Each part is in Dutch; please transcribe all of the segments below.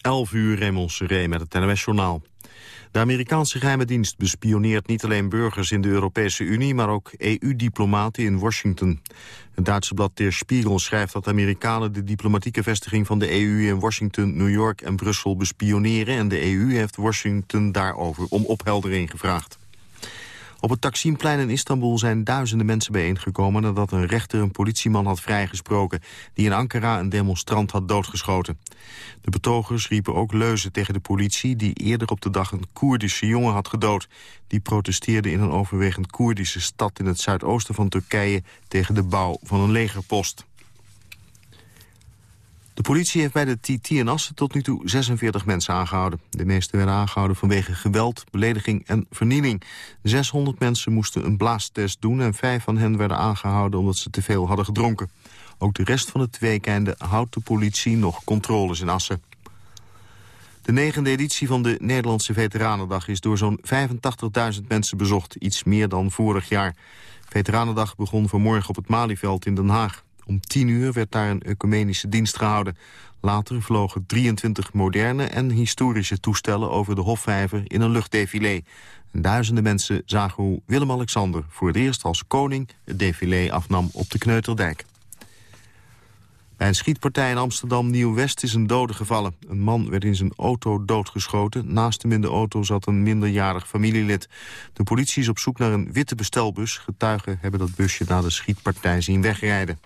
11 uur Raymond Seré met het NOS-journaal. De Amerikaanse geheime dienst bespioneert niet alleen burgers in de Europese Unie... maar ook EU-diplomaten in Washington. Het Duitse blad Der Spiegel schrijft dat Amerikanen... de diplomatieke vestiging van de EU in Washington, New York en Brussel bespioneren... en de EU heeft Washington daarover om opheldering gevraagd. Op het Taksimplein in Istanbul zijn duizenden mensen bijeengekomen... nadat een rechter een politieman had vrijgesproken... die in Ankara een demonstrant had doodgeschoten. De betogers riepen ook leuzen tegen de politie... die eerder op de dag een Koerdische jongen had gedood. Die protesteerde in een overwegend Koerdische stad... in het zuidoosten van Turkije tegen de bouw van een legerpost. De politie heeft bij de TT in Assen tot nu toe 46 mensen aangehouden. De meeste werden aangehouden vanwege geweld, belediging en vernieling. 600 mensen moesten een blaastest doen... en vijf van hen werden aangehouden omdat ze te veel hadden gedronken. Ook de rest van het weekende houdt de politie nog controles in Assen. De negende editie van de Nederlandse Veteranendag is door zo'n 85.000 mensen bezocht. Iets meer dan vorig jaar. Veteranendag begon vanmorgen op het Malieveld in Den Haag. Om tien uur werd daar een ecumenische dienst gehouden. Later vlogen 23 moderne en historische toestellen over de Hofvijver in een luchtdefilé. En duizenden mensen zagen hoe Willem-Alexander voor het eerst als koning het défilé afnam op de Kneuterdijk. Bij een schietpartij in Amsterdam Nieuw-West is een dode gevallen. Een man werd in zijn auto doodgeschoten. Naast hem in de auto zat een minderjarig familielid. De politie is op zoek naar een witte bestelbus. Getuigen hebben dat busje na de schietpartij zien wegrijden.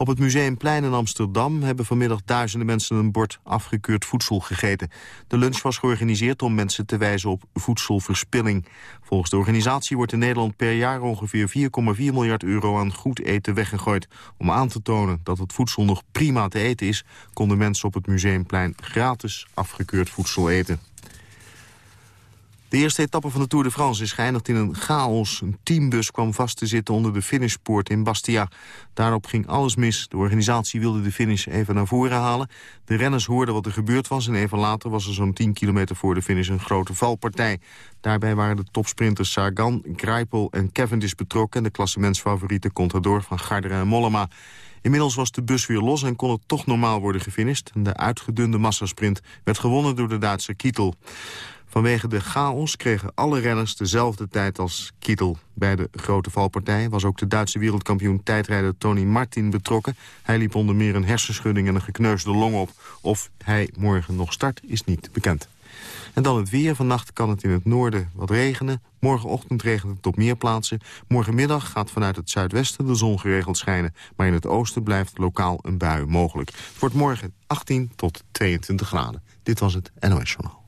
Op het Museumplein in Amsterdam hebben vanmiddag duizenden mensen een bord afgekeurd voedsel gegeten. De lunch was georganiseerd om mensen te wijzen op voedselverspilling. Volgens de organisatie wordt in Nederland per jaar ongeveer 4,4 miljard euro aan goed eten weggegooid. Om aan te tonen dat het voedsel nog prima te eten is, konden mensen op het Museumplein gratis afgekeurd voedsel eten. De eerste etappe van de Tour de France is geëindigd in een chaos. Een teambus kwam vast te zitten onder de finishpoort in Bastia. Daarop ging alles mis. De organisatie wilde de finish even naar voren halen. De renners hoorden wat er gebeurd was en even later was er zo'n 10 kilometer voor de finish een grote valpartij. Daarbij waren de topsprinters Sagan, Greipel en Cavendish betrokken... en de klassementsfavoriete Contador van Gardera en Mollema. Inmiddels was de bus weer los en kon het toch normaal worden gefinished. De uitgedunde massasprint werd gewonnen door de Duitse Kietel. Vanwege de chaos kregen alle renners dezelfde tijd als Kittel. Bij de grote valpartij was ook de Duitse wereldkampioen tijdrijder Tony Martin betrokken. Hij liep onder meer een hersenschudding en een gekneusde long op. Of hij morgen nog start is niet bekend. En dan het weer. Vannacht kan het in het noorden wat regenen. Morgenochtend regent het op meer plaatsen. Morgenmiddag gaat vanuit het zuidwesten de zon geregeld schijnen. Maar in het oosten blijft lokaal een bui mogelijk. Het wordt morgen 18 tot 22 graden. Dit was het NOS Journaal.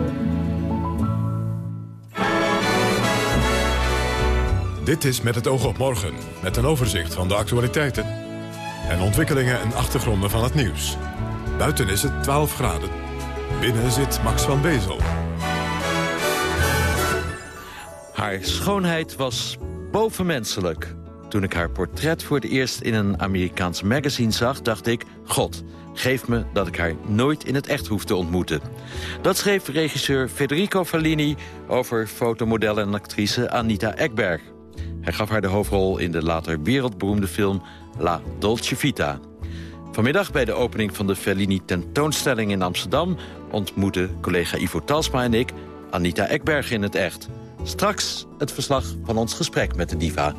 Dit is Met het oog op morgen, met een overzicht van de actualiteiten... en ontwikkelingen en achtergronden van het nieuws. Buiten is het 12 graden. Binnen zit Max van Bezel. Haar schoonheid was bovenmenselijk. Toen ik haar portret voor het eerst in een Amerikaans magazine zag... dacht ik, god, geef me dat ik haar nooit in het echt hoef te ontmoeten. Dat schreef regisseur Federico Fellini over fotomodel en actrice Anita Ekberg. Hij gaf haar de hoofdrol in de later wereldberoemde film La Dolce Vita. Vanmiddag bij de opening van de Fellini tentoonstelling in Amsterdam... ontmoeten collega Ivo Talsma en ik Anita Ekberg in het echt. Straks het verslag van ons gesprek met de diva.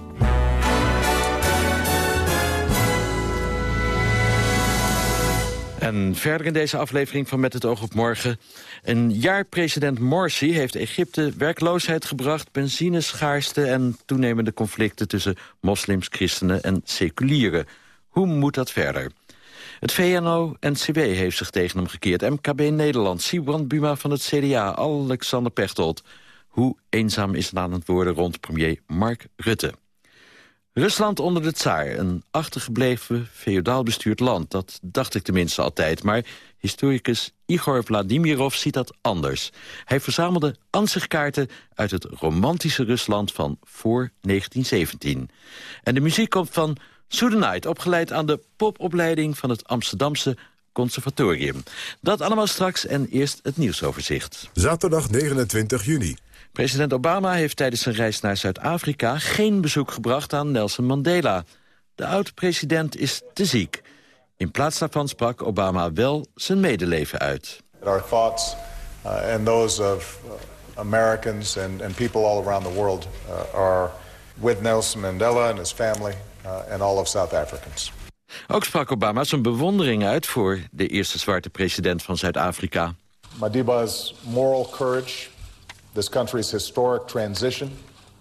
En verder in deze aflevering van Met het oog op morgen... Een jaar president Morsi heeft Egypte werkloosheid gebracht... benzineschaarste en toenemende conflicten tussen moslims, christenen en seculieren. Hoe moet dat verder? Het VNO-NCW heeft zich tegen hem gekeerd. MKB Nederland, Sibrand Buma van het CDA, Alexander Pechtold. Hoe eenzaam is het aan het worden rond premier Mark Rutte? Rusland onder de tsaar, een achtergebleven feodaal bestuurd land. Dat dacht ik tenminste altijd, maar Historicus Igor Vladimirov ziet dat anders. Hij verzamelde ansichtkaarten uit het romantische Rusland van voor 1917. En de muziek komt van Night, opgeleid aan de popopleiding van het Amsterdamse Conservatorium. Dat allemaal straks en eerst het nieuwsoverzicht. Zaterdag 29 juni. President Obama heeft tijdens zijn reis naar Zuid-Afrika... geen bezoek gebracht aan Nelson Mandela. De oud-president is te ziek. In plaats daarvan sprak Obama wel zijn medeleven uit. Our thoughts uh, and those of uh, Americans and, and people all around the world uh, are with Nelson Mandela and his family uh, and all of South Africans. Ook sprak Obama zijn bewondering uit voor de eerste zwarte president van Zuid-Afrika. Madiba's moral courage, this country's historic transition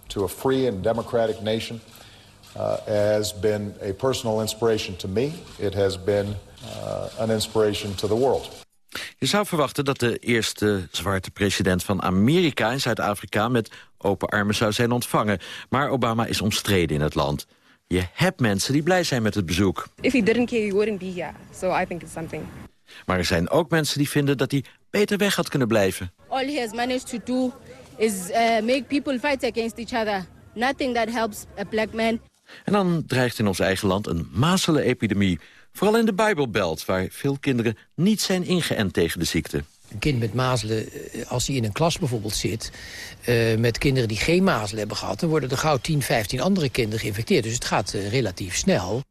to a free and democratic nation uh, has been a personal inspiration to me. It has been uh, an inspiration to the world. Je zou verwachten dat de eerste zwarte president van Amerika in Zuid-Afrika met open armen zou zijn ontvangen. Maar Obama is omstreden in het land. Je hebt mensen die blij zijn met het bezoek. If he didn't care, he wouldn't be here. So I think it's something. Maar er zijn ook mensen die vinden dat hij beter weg had kunnen blijven. All he has managed to do is uh, make people fight against each other. Nothing that helps a black man. En dan dreigt in ons eigen land een mazelenepidemie. Vooral in de Bijbelbelt, waar veel kinderen niet zijn ingeënt tegen de ziekte. Een kind met mazelen, eh, als hij in een klas bijvoorbeeld zit... Uh, met kinderen die geen mazelen hebben gehad... dan worden er gauw 10, 15 andere kinderen geïnfecteerd. Dus het gaat uh, relatief snel.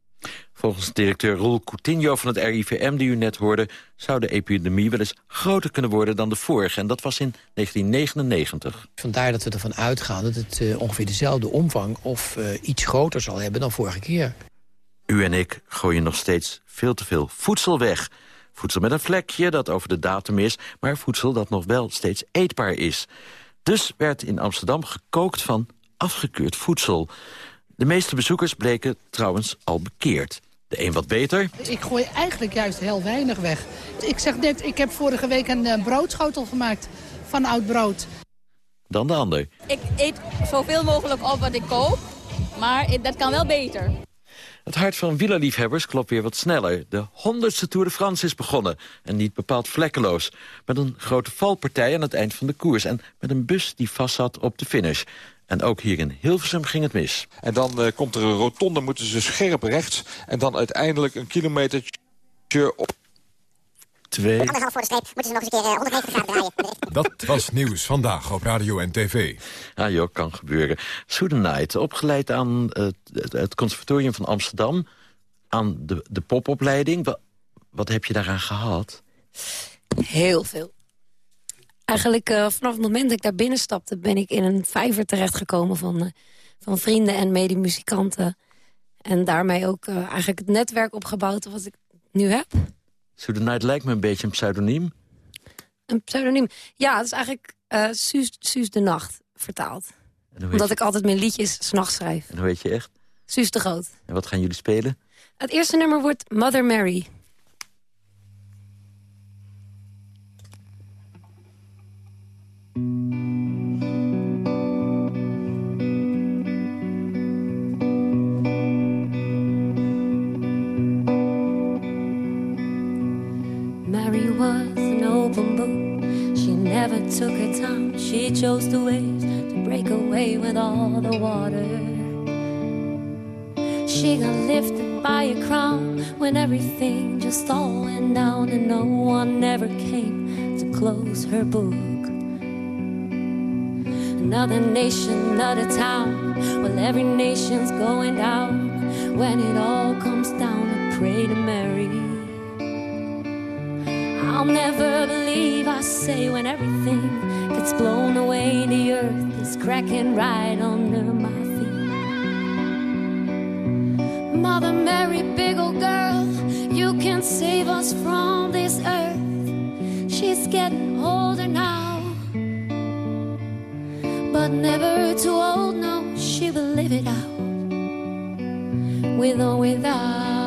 Volgens directeur Roel Coutinho van het RIVM die u net hoorde... zou de epidemie wel eens groter kunnen worden dan de vorige. En dat was in 1999. Vandaar dat we ervan uitgaan dat het uh, ongeveer dezelfde omvang... of iets groter zal hebben dan vorige keer. U en ik gooien nog steeds veel te veel voedsel weg... Voedsel met een vlekje dat over de datum is... maar voedsel dat nog wel steeds eetbaar is. Dus werd in Amsterdam gekookt van afgekeurd voedsel. De meeste bezoekers bleken trouwens al bekeerd. De een wat beter. Ik gooi eigenlijk juist heel weinig weg. Ik zeg net, ik heb vorige week een uh, broodschotel gemaakt van oud brood. Dan de ander. Ik eet zoveel mogelijk op wat ik koop, maar dat kan wel beter. Het hart van wielerliefhebbers klopt weer wat sneller. De honderdste Tour de France is begonnen. En niet bepaald vlekkeloos. Met een grote valpartij aan het eind van de koers. En met een bus die vastzat op de finish. En ook hier in Hilversum ging het mis. En dan uh, komt er een rotonde, moeten ze scherp rechts. En dan uiteindelijk een kilometertje op twee. Anderhalf voor de streep moeten ze nog eens een keer 190 graden draaien. Dat was nieuws vandaag op radio en tv. Ja, joh, kan gebeuren. Soedenite, opgeleid aan het, het, Conservatorium van Amsterdam... aan de, de popopleiding. Wat, wat heb je daaraan gehad? Heel veel. Eigenlijk uh, vanaf het moment dat ik daar binnen stapte... ben ik in een vijver terechtgekomen van, uh, van vrienden en medemuzikanten. En daarmee ook uh, eigenlijk het netwerk opgebouwd wat ik nu heb. So the Night lijkt me een beetje een pseudoniem. Een pseudoniem? Ja, het is eigenlijk Suus, Suus de Nacht vertaald. Omdat je... ik altijd mijn liedjes s'nachts schrijf. En hoe weet je echt? Suus de Groot. En wat gaan jullie spelen? Het eerste nummer wordt Mother. Mary never took her time. She chose the waves to break away with all the water. She got lifted by a crown when everything just all went down, and no one ever came to close her book. Another nation, another town. Well, every nation's going down when it all comes down to pray to Mary. I'll never believe I say when everything gets blown away, the earth is cracking right under my feet. Mother Mary, big old girl, you can save us from this earth. She's getting older now, but never too old. No, she will live it out with or without.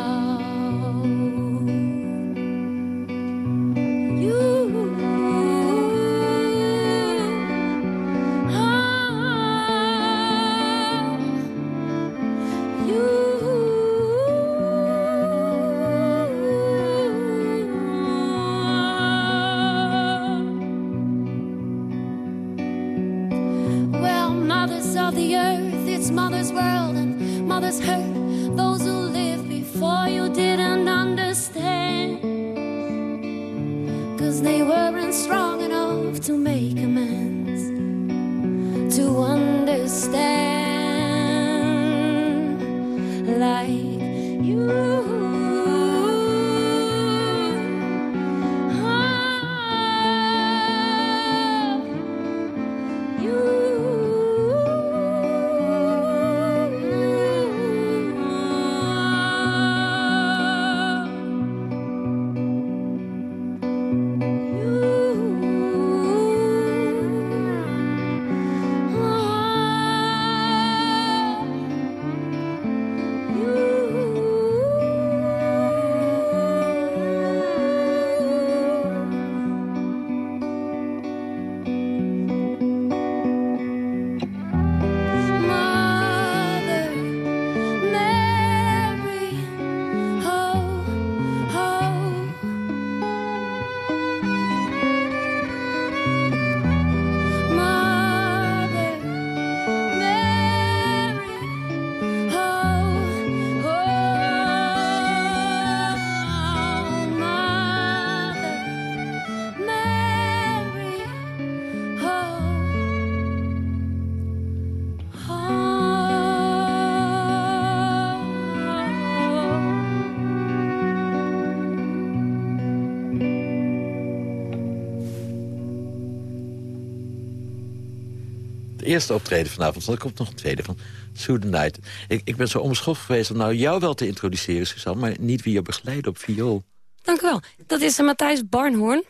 Eerste optreden vanavond. Dan komt nog een tweede van Sue the Night. Ik, ik ben zo onbeschoft geweest om nou jou wel te introduceren, Suzanne... maar niet wie je begeleidt op viool. Dank u wel. Dat is uh, Matthijs Barnhoorn.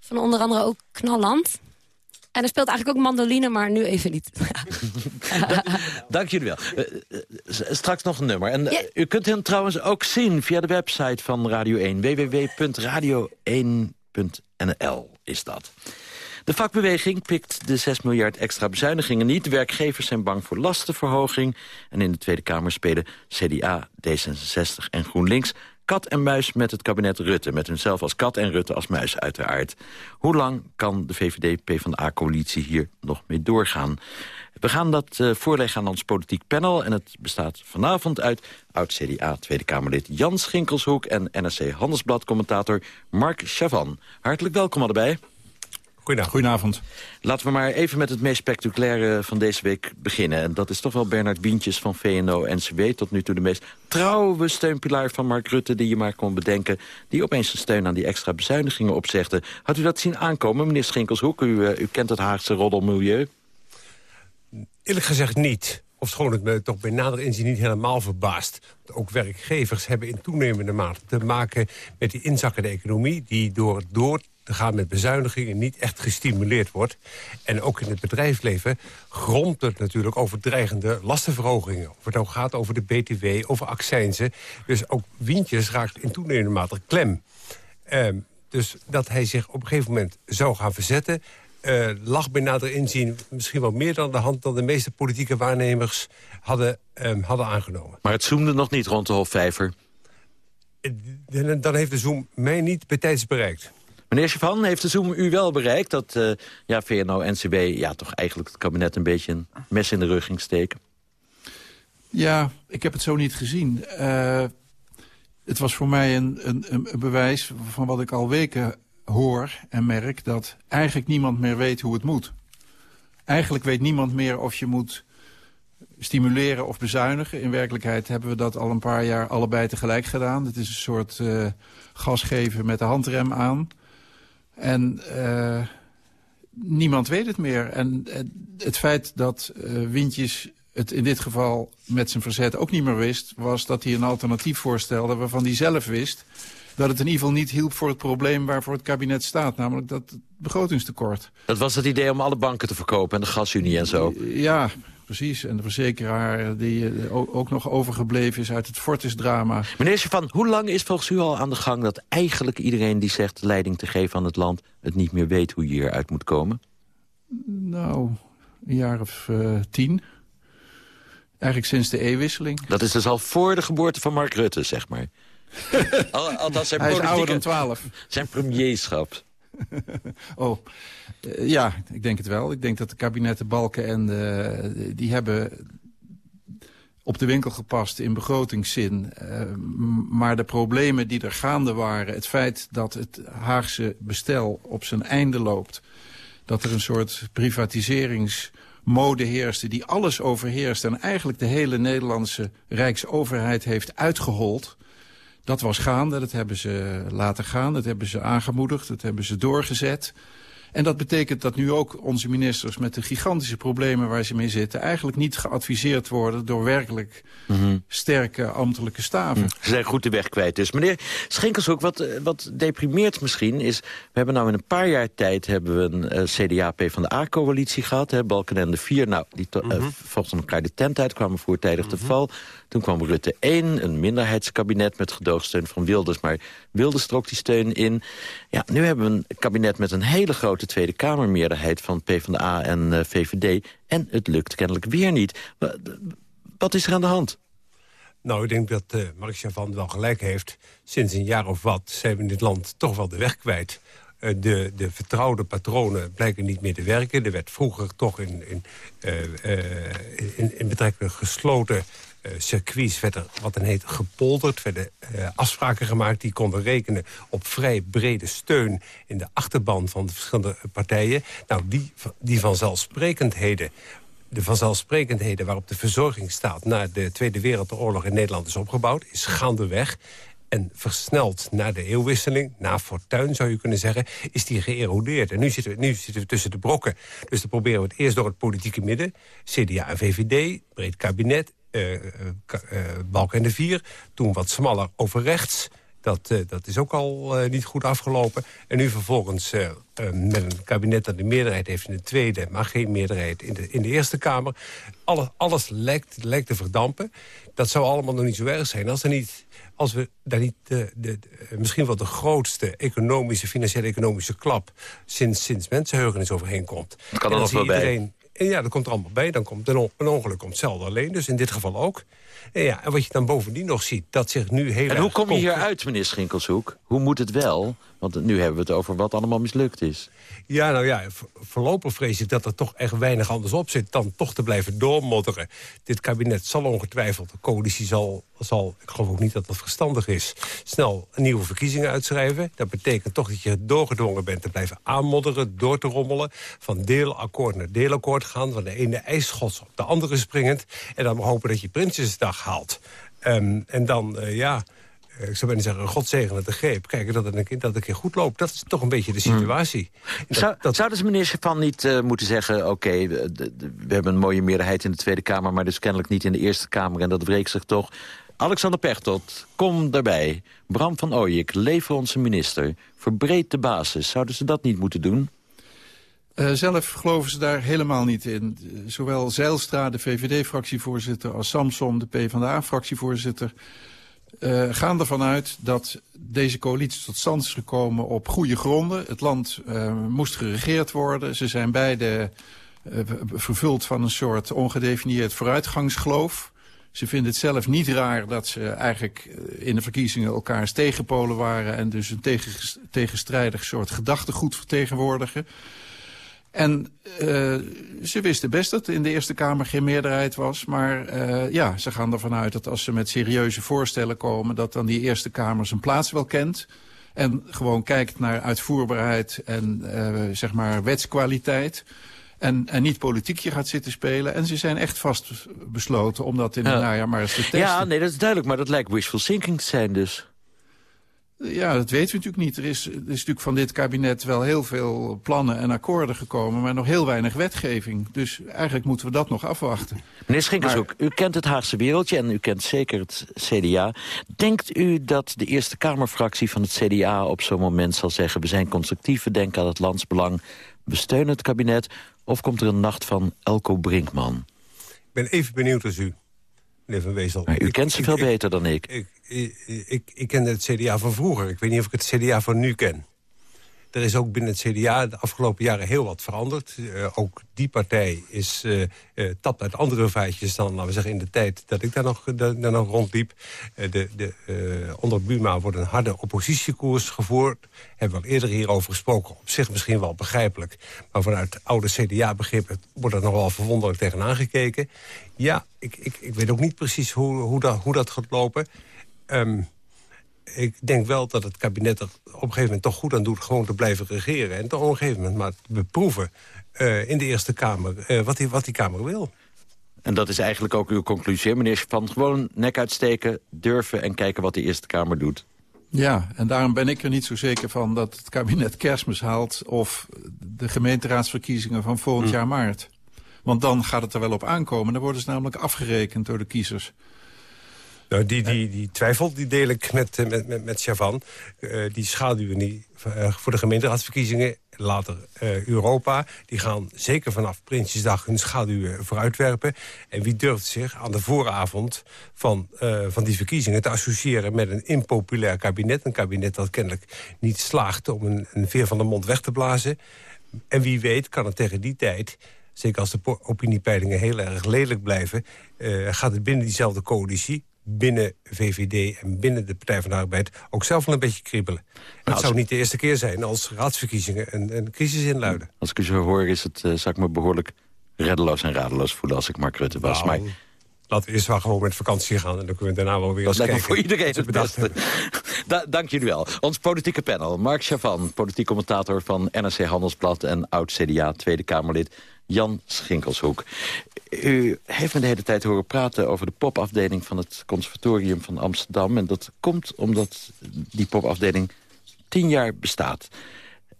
Van onder andere ook Knalland. En hij speelt eigenlijk ook mandoline, maar nu even niet. Dank jullie wel. Uh, straks nog een nummer. En u kunt hem trouwens ook zien via de website van Radio 1. www.radio1.nl is dat. De vakbeweging pikt de 6 miljard extra bezuinigingen niet. Werkgevers zijn bang voor lastenverhoging. En in de Tweede Kamer spelen CDA, D66 en GroenLinks kat en muis met het kabinet Rutte. Met hunzelf als kat en Rutte als muis uiteraard. Hoe lang kan de VVD-PVDA-coalitie hier nog mee doorgaan? We gaan dat uh, voorleggen aan ons politiek panel. En het bestaat vanavond uit oud-CDA Tweede Kamerlid Jan Schinkelshoek... en NRC Handelsblad-commentator Mark Chavan. Hartelijk welkom allebei. Goedenavond. Goedenavond. Laten we maar even met het meest spectaculaire van deze week beginnen. En dat is toch wel Bernard Bientjes van VNO-NCW. Tot nu toe de meest trouwe steunpilaar van Mark Rutte... die je maar kon bedenken. Die opeens zijn steun aan die extra bezuinigingen opzegde. Had u dat zien aankomen, meneer Schinkelshoek? U, uh, u kent het Haagse roddelmilieu. Eerlijk gezegd niet. Of schoon het me toch bij nader inzien niet helemaal verbaast. Ook werkgevers hebben in toenemende mate te maken met die inzakkende economie... die door, door te gaan met bezuinigingen niet echt gestimuleerd wordt. En ook in het bedrijfsleven grondt het natuurlijk over dreigende lastenverhogingen. Of het nou gaat over de BTW, over accijnzen. Dus ook Wientjes raakt in toenemende mate klem. Ehm, dus dat hij zich op een gegeven moment zou gaan verzetten... Uh, lag bij nader inzien misschien wel meer dan de hand... dan de meeste politieke waarnemers hadden, um, hadden aangenomen. Maar het zoomde nog niet rond de Hofvijver? Uh, dan heeft de Zoom mij niet bij tijds bereikt. Meneer Chavan, heeft de Zoom u wel bereikt... dat uh, ja, VNO-NCW ja, toch eigenlijk het kabinet een beetje een mes in de rug ging steken? Ja, ik heb het zo niet gezien. Uh, het was voor mij een, een, een bewijs van wat ik al weken hoor en merk... dat eigenlijk niemand meer weet hoe het moet. Eigenlijk weet niemand meer of je moet stimuleren of bezuinigen. In werkelijkheid hebben we dat al een paar jaar allebei tegelijk gedaan. Het is een soort uh, gas geven met de handrem aan. En uh, niemand weet het meer. En uh, het feit dat uh, Windjes het in dit geval met zijn verzet ook niet meer wist... was dat hij een alternatief voorstelde waarvan hij zelf wist... dat het in ieder geval niet hielp voor het probleem waarvoor het kabinet staat. Namelijk dat begrotingstekort. Dat was het idee om alle banken te verkopen en de gasunie en zo. Ja, precies. En de verzekeraar die uh, ook nog overgebleven is uit het Fortis-drama. Meneer Van, hoe lang is volgens u al aan de gang... dat eigenlijk iedereen die zegt leiding te geven aan het land... het niet meer weet hoe je hieruit moet komen? Nou, een jaar of uh, tien. Eigenlijk sinds de e-wisseling. Dat is dus al voor de geboorte van Mark Rutte, zeg maar. Althans zijn Hij is ouder dan twaalf. Zijn premierschap. oh, uh, ja, ik denk het wel. Ik denk dat de kabinetten Balken en uh, die hebben op de winkel gepast in begrotingszin. Uh, maar de problemen die er gaande waren... het feit dat het Haagse bestel op zijn einde loopt... dat er een soort privatiseringsmode heerste... die alles overheerst en eigenlijk de hele Nederlandse Rijksoverheid heeft uitgehold... dat was gaande, dat hebben ze laten gaan, dat hebben ze aangemoedigd... dat hebben ze doorgezet... En dat betekent dat nu ook onze ministers met de gigantische problemen waar ze mee zitten... eigenlijk niet geadviseerd worden door werkelijk mm -hmm. sterke ambtelijke staven. Mm. Ze zijn goed de weg kwijt dus. Meneer Schenkelshoek, wat, wat deprimeert misschien is... we hebben nou in een paar jaar tijd hebben we een uh, CDA-P van de A-coalitie gehad. Hè, Balken en de Vier, nou, die mm -hmm. uh, volgden elkaar de tent uit, kwamen voortijdig -hmm. te val... Toen kwam Rutte 1, een minderheidskabinet met gedoogsteun van Wilders. Maar Wilders trok die steun in. Ja, nu hebben we een kabinet met een hele grote Tweede Kamermeerderheid... van PvdA en uh, VVD. En het lukt kennelijk weer niet. Wat is er aan de hand? Nou, ik denk dat uh, Mark Chavan wel gelijk heeft. Sinds een jaar of wat zijn we in dit land toch wel de weg kwijt. Uh, de, de vertrouwde patronen blijken niet meer te werken. Er werd vroeger toch in, in, in, in betrekking gesloten circuits werd er wat dan heet gepolderd. werden uh, afspraken gemaakt die konden rekenen op vrij brede steun... in de achterban van de verschillende partijen. Nou, die, die vanzelfsprekendheden de vanzelfsprekendheden waarop de verzorgingsstaat... na de Tweede Wereldoorlog in Nederland is opgebouwd... is gaandeweg en versneld na de eeuwwisseling, na Fortuin zou je kunnen zeggen... is die geërodeerd. En nu zitten, we, nu zitten we tussen de brokken. Dus dan proberen we het eerst door het politieke midden. CDA en VVD, breed kabinet, Balk en de Vier. Toen wat smaller over rechts. Dat, dat is ook al niet goed afgelopen. En nu vervolgens met een kabinet dat een meerderheid heeft in de Tweede... maar geen meerderheid in de, in de Eerste Kamer. Alles, alles lijkt, lijkt te verdampen. Dat zou allemaal nog niet zo erg zijn als, er niet, als we daar niet de, de, de, misschien wel de grootste economische, financiële economische klap... sinds, sinds mensenheugenis overheen komt. Dat kan er nog wel bij. En ja, dat komt er allemaal bij. Dan komt een, on een ongeluk komt zelden alleen, dus in dit geval ook. En, ja, en wat je dan bovendien nog ziet, dat zich nu heel En hoe kom je hier uit, meneer Schinkelshoek? Hoe moet het wel? Want nu hebben we het over wat allemaal mislukt is. Ja, nou ja, voorlopig vrees ik dat er toch echt weinig anders op zit... dan toch te blijven doormodderen. Dit kabinet zal ongetwijfeld, de coalitie zal, zal... ik geloof ook niet dat dat verstandig is... snel nieuwe verkiezingen uitschrijven. Dat betekent toch dat je doorgedwongen bent te blijven aanmodderen... door te rommelen, van deelakkoord naar deelakkoord gaan... van de ene ijsschots op de andere springend... en dan hopen dat je Haalt. Um, en dan, uh, ja ik zou bijna zeggen, God zegene de greep. Kijken dat het een, keer, dat het een keer goed loopt. Dat is toch een beetje de situatie. Hmm. Dat, zou, dat... Zouden ze meneer Chavan niet uh, moeten zeggen... oké, okay, we, hebben een mooie meerderheid in de Tweede Kamer... maar dus kennelijk niet in de Eerste Kamer en dat wreekt zich toch... Alexander Pechtold, kom daarbij. Bram van Ooyek, lever onze minister. Verbreed de basis. Zouden ze dat niet moeten doen? Uh, zelf geloven ze daar helemaal niet in. Zowel Zeilstra, de VVD-fractievoorzitter... als Samson, de PvdA-fractievoorzitter... Uh, gaan ervan uit dat deze coalitie tot stand is gekomen op goede gronden. Het land moest geregeerd worden. Ze zijn beide vervuld van een soort ongedefinieerd vooruitgangsgeloof. Ze vinden het zelf niet raar dat ze eigenlijk in de verkiezingen elkaars tegenpolen waren... en dus een tegen, tegenstrijdig soort gedachtegoed vertegenwoordigen. En uh, ze wisten best dat in de Eerste Kamer geen meerderheid was. Maar uh, ja, ze gaan ervan uit dat als ze met serieuze voorstellen komen... dat dan die Eerste Kamer zijn plaats wel kent. En gewoon kijkt naar uitvoerbaarheid en uh, zeg maar wetskwaliteit. En, en niet politiekje gaat zitten spelen. En ze zijn echt vast besloten om dat in het najaar maar eens te testen. Ja, nee, dat is duidelijk. Maar dat lijkt wishful thinking te zijn dus. Ja, dat weten we natuurlijk niet. Er is, er is natuurlijk van dit kabinet wel heel veel plannen en akkoorden gekomen... maar nog heel weinig wetgeving. Dus eigenlijk moeten we dat nog afwachten. Meneer Schinkershoek, maar... u kent het Haagse wereldje en u kent zeker het CDA. Denkt u dat de Eerste Kamerfractie van het CDA op zo'n moment zal zeggen... we zijn constructief, we denken aan het landsbelang, we steunen het kabinet... of komt er een nacht van Elko Brinkman? Ik ben even benieuwd als u meneer Van Wezel. Maar u kent ze veel beter dan ik. Ik, ik, ik, het CDA van vroeger. Ik weet niet of ik het CDA van nu ken. er is ook binnen het CDA de afgelopen jaren heel wat veranderd. Uh, ook die partij is uh, tapt uit andere vaatjes dan, laten we zeggen, in de tijd dat ik daar nog, daar, daar nog rondliep. de, de, onder Buma wordt een harde oppositiekoers gevoerd. Hebben we al eerder hierover gesproken. Op zich misschien wel begrijpelijk. Maar vanuit oude CDA-begrippen wordt er nog wel verwonderlijk tegenaan gekeken. Ja, ik, ik, ik weet ook niet precies hoe, hoe, dat, hoe dat gaat lopen. Um, ik denk wel dat het kabinet er op een gegeven moment toch goed aan doet... gewoon te blijven regeren en toch op een gegeven moment maar te beproeven... Uh, in de Eerste Kamer uh, wat, die, wat die Kamer wil. En dat is eigenlijk ook uw conclusie, meneer Van. Gewoon nek uitsteken, durven en kijken wat de Eerste Kamer doet. Ja, en daarom ben ik er niet zo zeker van dat het kabinet kerstmis haalt... of de gemeenteraadsverkiezingen van volgend hm. jaar maart. Want dan gaat het er wel op aankomen. Dan worden ze namelijk afgerekend door de kiezers. Nou, die, die, die twijfel die deel ik met, eh, met, met, met Chavan. Uh, die schaduwen uh, voor de gemeenteraadsverkiezingen. Later Europa. Die gaan zeker vanaf Prinsjesdag hun schaduwen vooruitwerpen. En wie durft zich aan de vooravond van, van die verkiezingen... te associëren met een impopulair kabinet. Een kabinet dat kennelijk niet slaagt om een, een veer van de mond weg te blazen. En wie weet kan het tegen die tijd zeker als de opiniepeilingen heel erg lelijk blijven... Gaat het binnen diezelfde coalitie binnen VVD en binnen de Partij van de Arbeid ook zelf wel een beetje kriebelen. het zou niet de eerste keer zijn als raadsverkiezingen een, een crisis inluiden. Als ik u zo hoor is het, uh, zou ik me behoorlijk reddeloos en radeloos voelen als ik Mark Rutte was. Nou, maar... Laten we eerst wel gewoon met vakantie gaan en dan kunnen we daarna wel weer dat eens kijken. voor iedereen het beste. dank jullie wel. Ons politieke panel. Mark Chavan, politiek commentator van NRC Handelsblad... en oud-CDA Tweede Kamerlid Jan Schinkelshoek. U heeft me de hele tijd horen praten over de popafdeling van het Conservatorium van Amsterdam. En dat komt omdat die popafdeling tien jaar bestaat.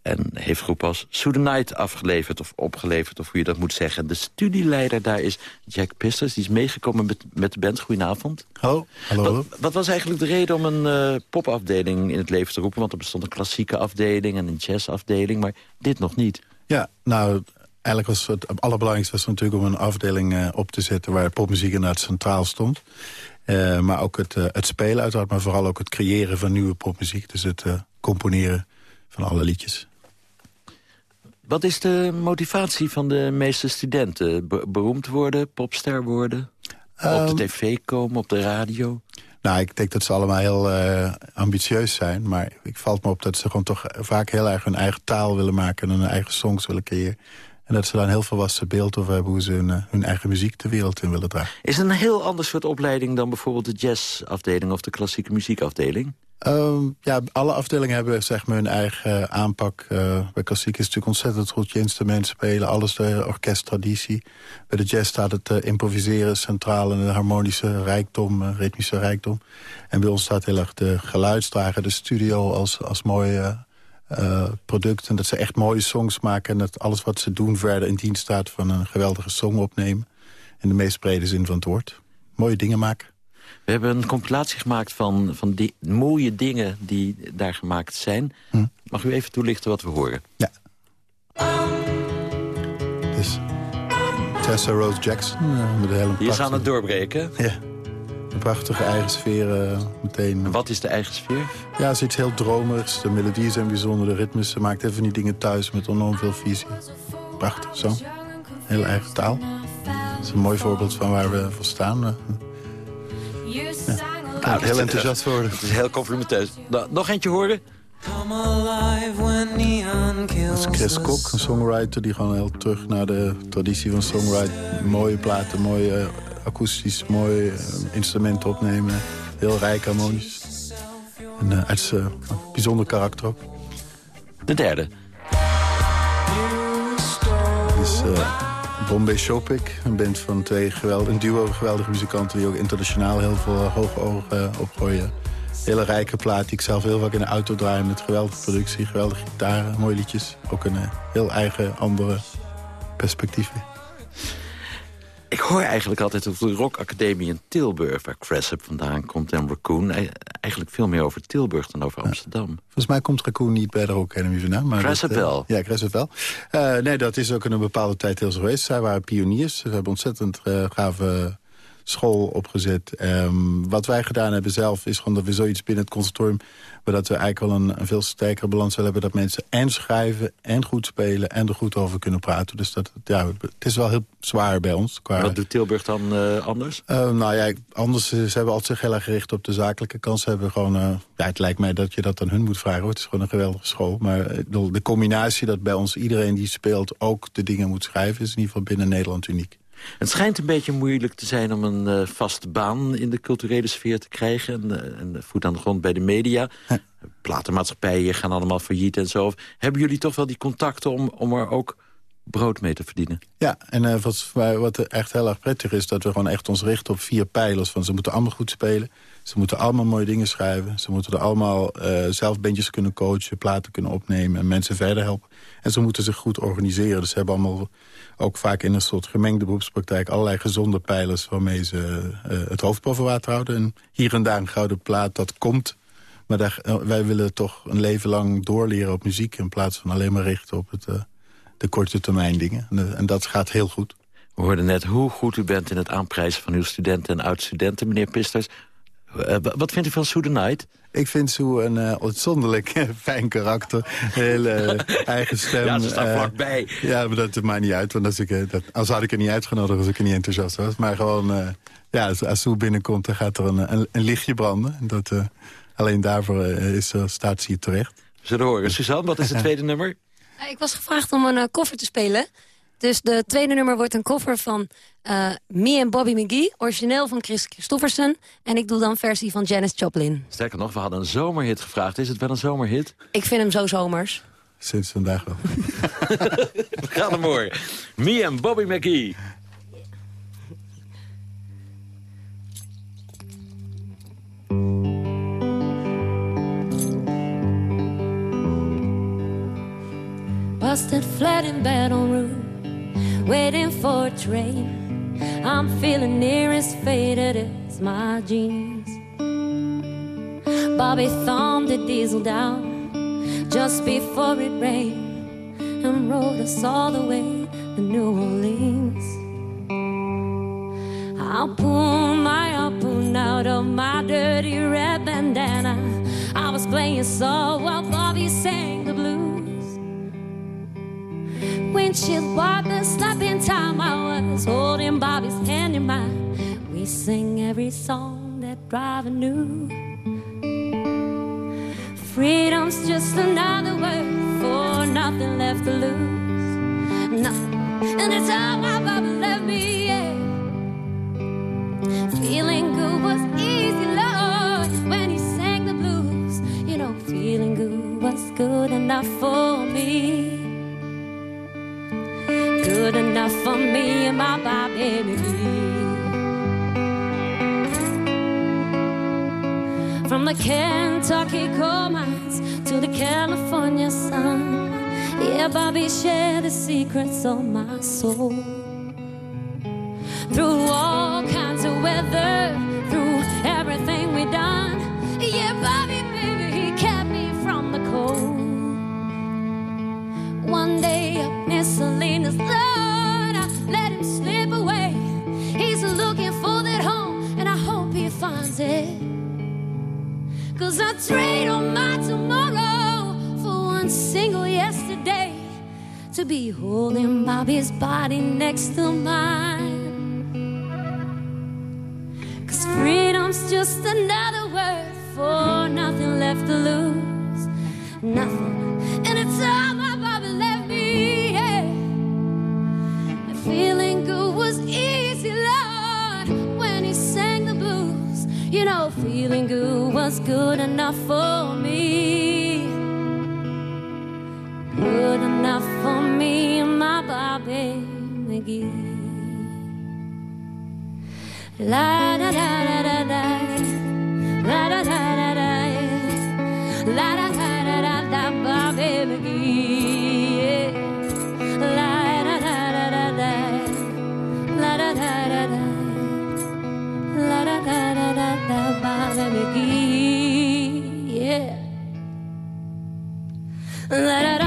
En heeft groep als Night afgeleverd of opgeleverd, of hoe je dat moet zeggen. De studieleider daar is Jack Pisters, die is meegekomen met, met de band. Goedenavond. Hallo. Hallo. Wat, wat was eigenlijk de reden om een uh, popafdeling in het leven te roepen? Want er bestond een klassieke afdeling en een jazzafdeling, maar dit nog niet. Ja, nou, eigenlijk was het allerbelangrijkste was natuurlijk om een afdeling uh, op te zetten... waar popmuziek inderdaad centraal stond. Uh, maar ook het, uh, het spelen uiteraard, maar vooral ook het creëren van nieuwe popmuziek. Dus het componeren van alle liedjes. Wat is de motivatie van de meeste studenten? beroemd worden, popster worden? Um, op de ehm, tv komen, op de radio? Nou, ik denk dat ze allemaal heel ambitieus zijn. Maar ik valt me op dat ze gewoon toch vaak heel erg hun eigen taal willen maken... en hun eigen songs willen creëren. En dat ze daar een heel volwassen beeld over hebben... hoe ze hun, eh, hun, eigen muziek de wereld in willen dragen. Is het een heel ander soort opleiding dan bijvoorbeeld de jazzafdeling... of de klassieke muziekafdeling? Um, ja, alle afdelingen hebben zeg maar hun eigen aanpak. Uh, bij klassiek is het natuurlijk ontzettend goed je instrument spelen. Alles de orkesttraditie. Bij de jazz staat het uh, improviseren centraal... en de harmonische rijkdom, uh, ritmische rijkdom. En bij ons staat heel erg de geluidsdrager, de studio als, als mooie uh, product. En dat ze echt mooie songs maken. En dat alles wat ze doen verder in dienst staat van een geweldige song opnemen. In de meest brede zin van het woord. Mooie dingen maken. We hebben een compilatie gemaakt van, van die mooie dingen die daar gemaakt zijn. Hm. Mag u even toelichten wat we horen? Ja. Dus Tessa Rose Jackson. Uh, met een hele Die is aan het doorbreken. Ja. Een prachtige eigen sfeer uh, meteen. wat is de eigen sfeer? Ja, ze iets heel dromerigs. De melodieën zijn bijzonder, de ritmes. Ze maakt even die dingen thuis met enorm veel visie. Prachtig zo. Heel eigen taal. Dat is een mooi voorbeeld van waar we voor staan. Ja. Nou, heel enthousiast worden. Het is heel complimenteus. Nou, nog eentje horen? Dat is Chris Kok, een songwriter die gewoon heel terug naar de traditie van songwriting. Mooie platen, mooie akoestisch mooi uh, instrumenten opnemen. Heel rijk harmonisch. En het is uh, bijzonder karakter ook. De derde. Dit is Bombay Shopik. Een band van twee geweldige, een duo geweldige muzikanten... die ook internationaal heel veel hoge ogen opgooien. Hele rijke plaat die ik zelf heel vaak in de auto draai... met geweldige productie, geweldige gitaren, mooie liedjes. Ook een heel eigen, andere perspectief. Ik hoor eigenlijk altijd over de Rock Academie in Tilburg... waar Cressip vandaan komt en Raccoon. Eigenlijk veel meer over Tilburg dan over Amsterdam. Volgens mij komt Raccoon niet bij de Rock Academy vandaan. Maar Cressip eh, wel? ja, Cressip wel. Uh, nee, dat is ook in een bepaalde tijd heel zo geweest. Zij waren pioniers. Ze hebben ontzettend uh, gave school opgezet. Ehm, wat wij gedaan hebben zelf is gewoon dat we zoiets binnen het conservatorium... maar dat we eigenlijk wel een, een veel sterkere balans willen hebben... dat mensen en schrijven en goed spelen en er goed over kunnen praten. Dus dat, ja, het is wel heel zwaar bij ons. Qua... Wat doet Tilburg dan uh, anders? Uh, nou ja, anders ze hebben altijd zich heel erg gericht op de zakelijke kans. Ze hebben gewoon, uh, ja, het lijkt mij dat je dat aan hun moet vragen. Het is gewoon een geweldige school. Maar de combinatie dat bij ons iedereen die speelt ook de dingen moet schrijven... is in ieder geval binnen Nederland uniek. Het schijnt een beetje moeilijk te zijn om een uh, vaste baan in de culturele sfeer te krijgen. En, en voet aan de grond bij de media. Huh. Platenmaatschappijen gaan allemaal failliet en zo. Hebben jullie toch wel die contacten om, om er ook brood mee te verdienen? Ja, en uh, wat, wat echt heel erg prettig is... dat we gewoon echt ons richten op vier pijlers. Van ze moeten allemaal goed spelen. Ze moeten allemaal mooie dingen schrijven. Ze moeten er allemaal uh, zelf bandjes kunnen coachen, platen kunnen opnemen... en mensen verder helpen. En ze moeten zich goed organiseren. Dus ze hebben allemaal ook vaak in een soort gemengde beroepspraktijk... allerlei gezonde pijlers waarmee ze uh, het hoofd boven water houden. En hier en daar een gouden plaat, dat komt. Maar daar, uh, wij willen toch een leven lang doorleren op muziek... in plaats van alleen maar richten op het, uh, de korte termijn dingen. En, en, dat gaat heel goed. We hoorden net hoe goed u bent in het aanprijzen van uw studenten en oud-studenten, meneer Pisters. Wat vindt u van Sue the Night? Ik vind Sue een uh, uitzonderlijk fijn karakter. Hele uh, eigen stem. Ja, ze staat uh, vlakbij. Ja, maar dat maakt niet uit. Want als, ik, dat, als had ik er niet uitgenodigd als ik er niet enthousiast was. Maar gewoon, ja, als, als Sue binnenkomt, dan gaat er een, een, een lichtje branden. Dat, alleen daarvoor is, staat ze hier terecht. Zullen horen. Suzanne, wat is het tweede nummer? Ik was gevraagd om een koffer te spelen. Dus de tweede nummer wordt een cover van uh, Me en Bobby McGee. Origineel van Chris Christofferson. En ik doe dan versie van Janis Joplin. Sterker nog, we hadden een zomerhit gevraagd. Is het wel een zomerhit? Ik vind hem zo zomers. Sinds vandaag wel. we gaan hem horen. Me en Bobby McGee. Busted flat in Baton Rouge waiting for a train. I'm feeling near as faded as my jeans. Bobby thumbed the diesel down just before it rained and rode us all the way to New Orleans. I'll pull my harpoon out of my dirty red bandana. I was playing soul while Bobby sang the blues windshield wipers, snapping time. I was holding Bobby's hand in mine. We sing every song that driver knew. Freedom's just another word for nothing left to lose. Nothing. And it's all my Bobby left me, yeah. Feeling good was easy, Lord, when he sang the blues. You know, feeling good was good enough for me good enough for me and my baby. From the Kentucky coal mines to the California sun, yeah, Bobby shared the secrets of my soul. Through all kinds of weather, through everything we done, yeah, Bobby, baby, he kept me from the cold. One day up near Selena's slip away. He's looking for that home, and I hope he finds it. Cause I trade on my tomorrow for one single yesterday to be holding Bobby's body next to mine. Cause freedom's just another word for nothing left to lose. Nothing. And it's all feeling good was good enough for me. Good enough for me and my Bobby McGee. La da da da da da, la da da da da, la da La da da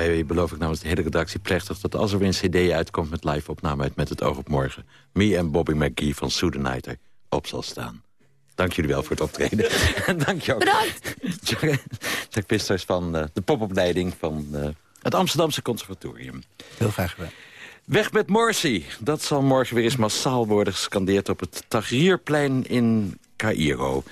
hierbij beloof ik namens de hele redactie plechtig... dat als er weer een cd uitkomt met live-opname uit Met het oog op morgen... Me en Bobby McGee van Soedeniter op zal staan. Dank jullie wel voor het optreden. en dank je ook. Bedankt. Jack Pisters van uh, de popopleiding van uh, het Amsterdamse Conservatorium. Heel graag gedaan. Weg met Morsi. Dat zal morgen weer eens massaal worden gescandeerd op het Tahrirplein in Cairo.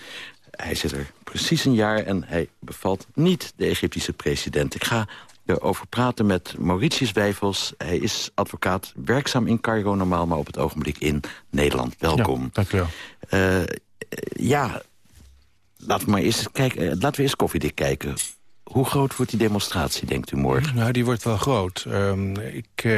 Hij zit er precies een jaar en hij bevalt niet de Egyptische president. Ik ga erover praten met Mauritius Wijfels. Hij is advocaat, werkzaam in Cairo normaal... maar op het ogenblik in Nederland. Welkom. Ja, dank u wel. Uh, ja, laten we maar eens, kijken, laten we eens koffiedik kijken. Hoe groot wordt die demonstratie, denkt u morgen? Nou, die wordt wel groot. Um, ik uh,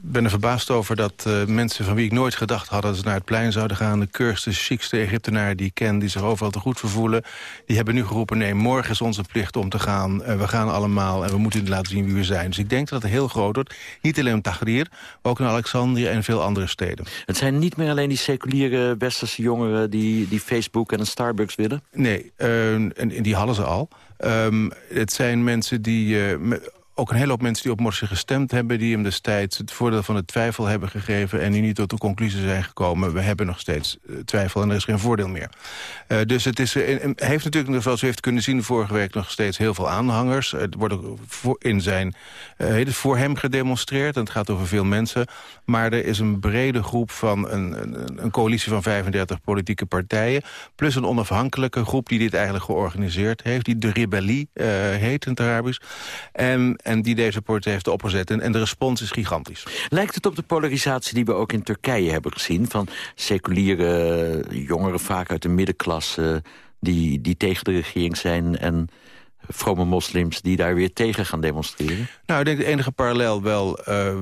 ben er verbaasd over dat uh, mensen van wie ik nooit gedacht had... dat ze naar het plein zouden gaan. De keurste, chicste Egyptenaren die ik ken, die zich overal te goed vervoelen... die hebben nu geroepen, nee, morgen is onze plicht om te gaan. Uh, we gaan allemaal en we moeten laten zien wie we zijn. Dus ik denk dat het heel groot wordt. Niet alleen in Tahrir, maar ook in Alexandrië en veel andere steden. Het zijn niet meer alleen die seculiere westerse jongeren... die, die Facebook en een Starbucks willen? Nee, en, en die hadden ze al... Um, het zijn mensen die... Uh, ook een hele hoop mensen die op Morsi gestemd hebben... die hem destijds het voordeel van de twijfel hebben gegeven... en die niet tot de conclusie zijn gekomen... we hebben nog steeds uh, twijfel en er is geen voordeel meer. Uh, dus het is, uh, heeft natuurlijk, zoals u heeft kunnen zien... vorige week nog steeds heel veel aanhangers. Het wordt ook voor, in zijn, het voor hem gedemonstreerd. En het gaat over veel mensen. Maar er is een brede groep van een, een, een coalitie van 35 politieke partijen... plus een onafhankelijke groep die dit eigenlijk georganiseerd heeft... die de rebellie heet in het Arabisch. En en die deze poort heeft opgezet. En, en de respons is gigantisch. Lijkt het op de polarisatie die we ook in Turkije hebben gezien... van seculiere jongeren, vaak uit de middenklasse... die, die tegen de regering zijn en vrome moslims die daar weer tegen gaan demonstreren? Nou, ik denk de enige parallel wel, uh,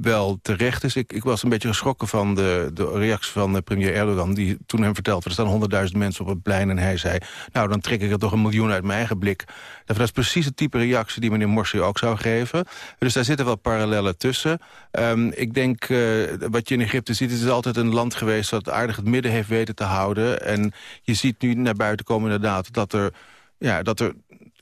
wel terecht is. Ik, ik was een beetje geschrokken van de, de reactie van de premier Erdogan... die toen hem vertelde, er staan honderdduizend mensen op het plein... en hij zei, nou, dan trek ik er toch een miljoen uit mijn eigen blik. Dat is precies het type reactie die meneer Morsi ook zou geven. Dus daar zitten wel parallellen tussen. Um, ik denk, uh, wat je in Egypte ziet, het is altijd een land geweest... dat aardig het midden heeft weten te houden. En je ziet nu naar buiten komen inderdaad dat er... Ja, dat er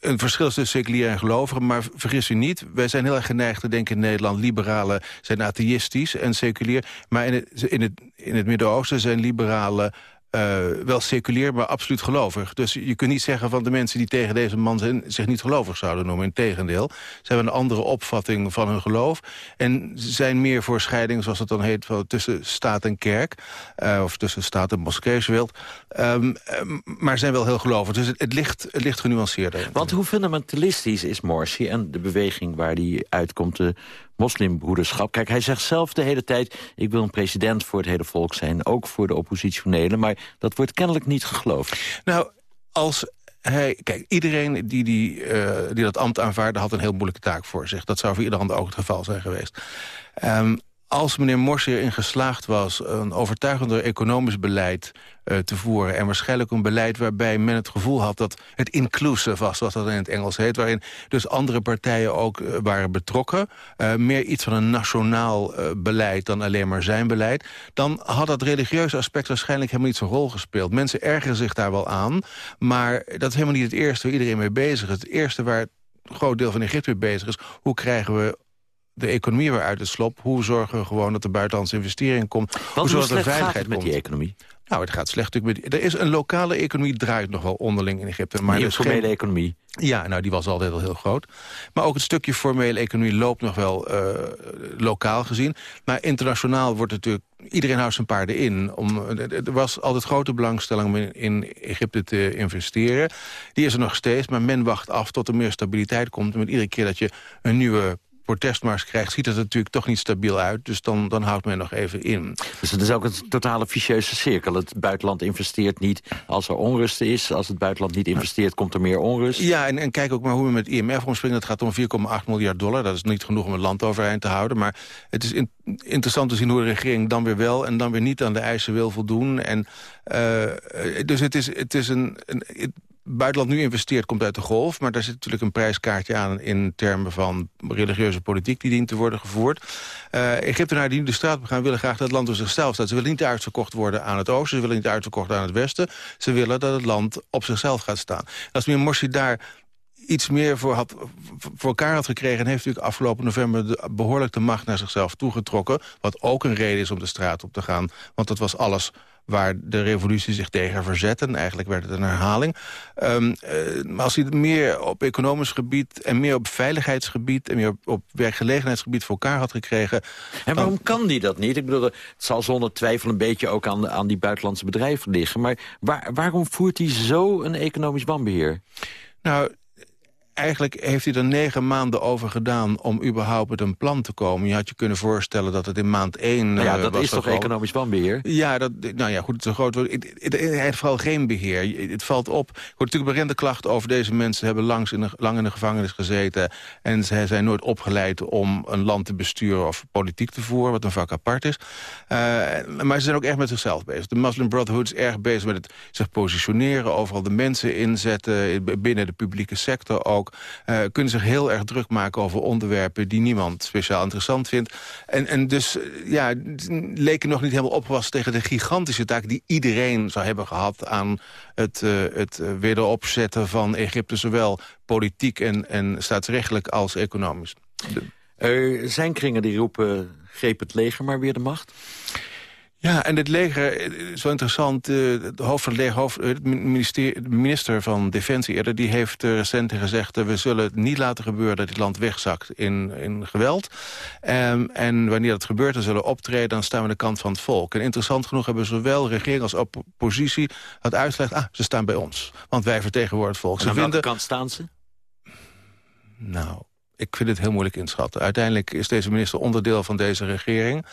een verschil tussen seculier en gelovigen. Maar vergis u niet, wij zijn heel erg geneigd te denken in Nederland... liberalen zijn atheïstisch en seculier. Maar in het, in het, in het Midden-Oosten zijn liberalen uh, wel seculier, maar absoluut gelovig. Dus je kunt niet zeggen van de mensen die tegen deze man zijn... zich niet gelovig zouden noemen. Integendeel, ze hebben een andere opvatting van hun geloof... en zijn meer voor scheiding, zoals het dan heet... Tussen staat en kerk, uh, of tussen staat en moskee, wilt. Um, um, maar zijn wel heel gelovig, dus het, het, ligt, het ligt genuanceerder. Want hoe fundamentalistisch is Morsi en de beweging waar die uitkomt... de moslimbroederschap. Kijk, hij zegt zelf de hele tijd... ik wil een president voor het hele volk zijn, ook voor de oppositionelen. Maar dat wordt kennelijk niet geloofd. Nou, als hij, kijk, iedereen die, die, uh, die dat ambt aanvaarde... had een heel moeilijke taak voor zich. Dat zou voor ieder ander ook het geval zijn geweest. Um, als meneer Morsi erin geslaagd was... een overtuigender economisch beleid uh, te voeren... en waarschijnlijk een beleid waarbij men het gevoel had... dat het inclusive was, zoals dat in het Engels heet... waarin dus andere partijen ook uh, waren betrokken... Uh, meer iets van een nationaal beleid dan alleen maar zijn beleid... dan had dat religieuze aspect waarschijnlijk helemaal niet zo'n rol gespeeld. Mensen ergeren zich daar wel aan, maar dat is helemaal niet het eerste... waar iedereen mee bezig is. Het eerste waar het groot deel van Egypte mee bezig is... hoe krijgen we de economie weer uit de slop. Hoe zorgen we gewoon dat er buitenlandse investering komt? Wat hoe zorgen er veiligheid met die economie? Nou, het gaat slecht natuurlijk. Met, er is een lokale economie, draait nog wel onderling in Egypte. Maar de informele geen... economie? Ja, nou, die was altijd al heel groot. Maar ook het stukje formele economie loopt nog wel uh, lokaal gezien. Maar internationaal wordt natuurlijk... Iedereen houdt zijn paarden in. Om, er was altijd grote belangstelling om in, in Egypte te investeren. Die is er nog steeds, maar men wacht af tot er meer stabiliteit komt. Met iedere keer dat je een nieuwe protestmars krijgt... ziet het natuurlijk toch niet stabiel uit. Dus dan, dan houdt men nog even in. Dus het is ook een totale vicieuze cirkel. Het buitenland investeert niet als er onrust is. Als het buitenland niet investeert, komt er meer onrust. Ja, en, en kijk ook maar hoe we met IMF omspringen. Het gaat om 4,8 miljard dollar. Dat is niet genoeg om het land overeind te houden. Maar het is in, interessant te zien hoe de regering dan weer wel... en dan weer niet aan de eisen wil voldoen. En, uh, dus het is, het is een... een het, buitenland nu investeert komt uit de golf... maar daar zit natuurlijk een prijskaartje aan in termen van religieuze politiek... die dient te worden gevoerd. Uh, Egyptenaren die nu de straat op gaan willen graag dat het land door zichzelf staat. Ze willen niet uitverkocht worden aan het oosten, ze willen niet uitverkocht aan het westen. Ze willen dat het land op zichzelf gaat staan. Als meneer Morsi daar iets meer voor, had, voor elkaar had gekregen... en heeft natuurlijk afgelopen november de, behoorlijk de macht naar zichzelf toegetrokken. Wat ook een reden is om de straat op te gaan. Want dat was alles waar de revolutie zich tegen verzetten. Eigenlijk werd het een herhaling. Um, maar als hij meer op economisch gebied en meer op veiligheidsgebied... en meer op, op werkgelegenheidsgebied voor elkaar had gekregen... En waarom kan die dat niet? Ik bedoel, het zal zonder twijfel een beetje ook aan, aan die buitenlandse bedrijven liggen. Maar waar, waarom voert hij zo een economisch wanbeheer? Nou, eigenlijk heeft hij er negen maanden over gedaan om überhaupt met een plan te komen. Je had je kunnen voorstellen dat het in maand één... Nou ja, uh, dat was is toch economisch wanbeheer? Ja, dat, nou ja, goed, het is een groot woord. Heeft vooral geen beheer. Het valt op. Ik hoor natuurlijk bekende klachten over deze mensen... hebben langs in de, lang in de gevangenis gezeten... en ze zijn nooit opgeleid om een land te besturen of politiek te voeren... wat een vak apart is. Uh, maar ze zijn ook echt met zichzelf bezig. De Muslim Brotherhood is erg bezig met het zich positioneren... overal de mensen inzetten, binnen de publieke sector ook uh, kunnen zich heel erg druk maken over onderwerpen... die niemand speciaal interessant vindt. En, en dus uh, ja, leken nog niet helemaal opgewassen tegen de gigantische taak... die iedereen zou hebben gehad aan het, uh, het wederopzetten van Egypte... zowel politiek en, en staatsrechtelijk als economisch. Er zijn kringen die roepen, greep het leger maar weer de macht? Ja, en het leger is wel interessant. De hoofd van het leger, hoofd, het minister, de minister van Defensie eerder... die heeft recent gezegd... we zullen het niet laten gebeuren dat dit land wegzakt in, in geweld. Um, en wanneer dat gebeurt, dan zullen we optreden... dan staan we aan de kant van het volk. En interessant genoeg hebben zowel regering als oppositie... het uitgelegd, ah, ze staan bij ons. Want wij vertegenwoordigen het volk. En aan welke vinden... kant staan ze? Nou, ik vind het heel moeilijk inschatten. Uiteindelijk is deze minister onderdeel van deze regering.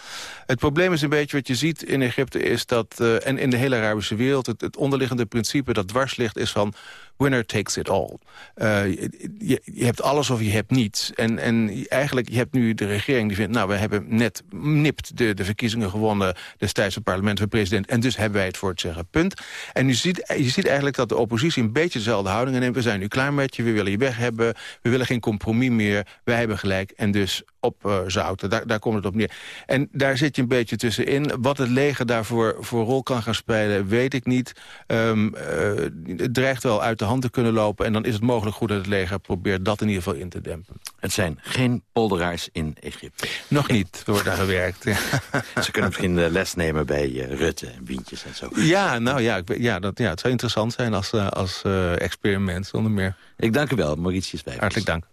Het probleem is een beetje wat je ziet in Egypte... is dat, uh, en in de hele Arabische wereld... Het, het onderliggende principe dat dwars ligt is van winner takes it all. Uh, je, hebt alles of je hebt niets. En, en eigenlijk, je hebt nu de regering die vindt... nou, we hebben net nipt de, de verkiezingen gewonnen... destijds het parlement voor president... en dus hebben wij het voor het zeggen, punt. En je ziet, je ziet eigenlijk dat de oppositie een beetje dezelfde houding neemt. We zijn nu klaar met je, we willen je weg hebben... we willen geen compromis meer, wij hebben gelijk... en dus op uh, zouten, daar, daar komt het op neer. En daar zit je een beetje tussenin. Wat het leger daarvoor voor rol kan gaan spelen, weet ik niet. Um, uh, het dreigt wel uit de hand te kunnen lopen... en dan is het mogelijk goed dat het leger probeert dat in ieder geval in te dempen. Het zijn geen polderaars in Egypte. Nog niet, er wordt daar gewerkt. Ja. Ze kunnen misschien les nemen bij uh, Rutte en Wientjes en zo. Ja, nou ja, ik, ja, dat, ja het zou interessant zijn als, uh, als uh, experiment, zonder meer. Ik dank u wel, Mauritius Wijvers. Hartelijk dank.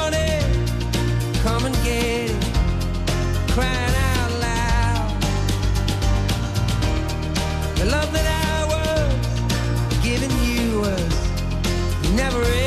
never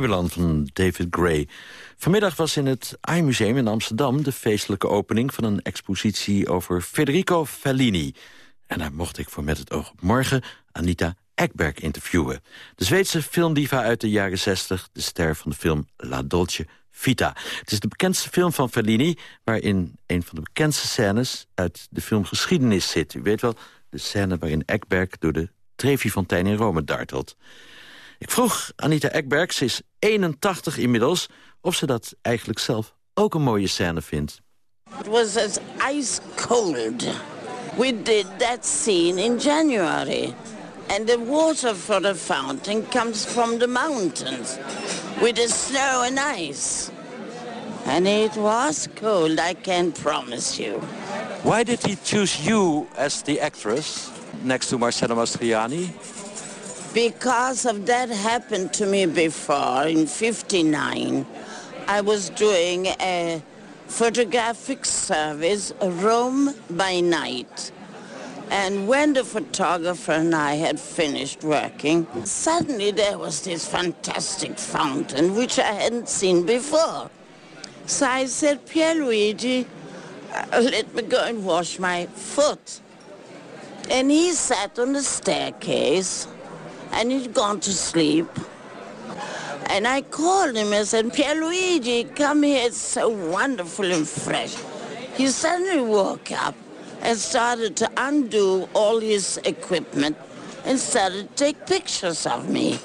Babyland van David Gray. Vanmiddag was in het AI-museum in Amsterdam... de feestelijke opening van een expositie over Federico Fellini. En daar mocht ik voor Met het oog op morgen Anita Ekberg interviewen. De Zweedse filmdiva uit de jaren 60, de ster van de film La Dolce Vita. Het is de bekendste film van Fellini... waarin een van de bekendste scènes uit de filmgeschiedenis zit. U weet wel, de scène waarin Ekberg door de Trevi-fontein in Rome dartelt. Ik vroeg Anita Ekberg, ze is 81 inmiddels... of ze dat eigenlijk zelf ook een mooie scène vindt. It was as ice cold. We did that scene in January. And the water for the fountain comes from the mountains with the snow and ice. And it was cold, I can promise you. Why did he choose you as the actress next to Marcello Mastroianni? Because of that happened to me before in 59. I was doing a photographic service, Rome by night. And when the photographer and I had finished working, suddenly there was this fantastic fountain which I hadn't seen before. So I said, Pierluigi, uh, let me go and wash my foot. And he sat on the staircase and he'd gone to sleep. And I called him and said, Pierluigi, come here, it's so wonderful and fresh. He suddenly woke up and started to undo all his equipment and started to take pictures of me.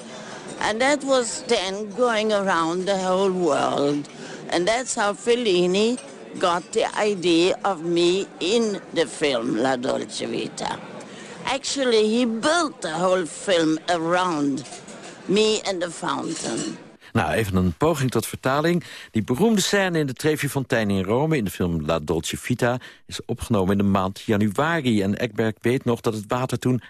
And that was then going around the whole world. And that's how Fellini got the idea of me in the film La Dolce Vita. Actually, he built the whole film around me and the fountain. Nou, even een poging tot vertaling. Die beroemde scène in de Trevi-fontein in Rome... in de film La Dolce Vita is opgenomen in de maand januari. En Ekberg weet nog dat het water toen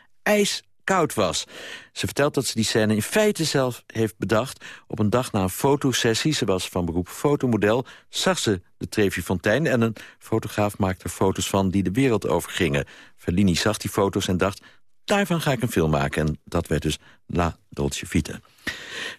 ijskoud was. Ze vertelt dat ze die scène in feite zelf heeft bedacht. Op een dag na een fotosessie, ze was van beroep fotomodel... zag ze de Trevi-fontein en een fotograaf maakte foto's van... die de wereld overgingen. Fellini zag die foto's en dacht... daarvan ga ik een film maken. En dat werd dus La Dolce Vita.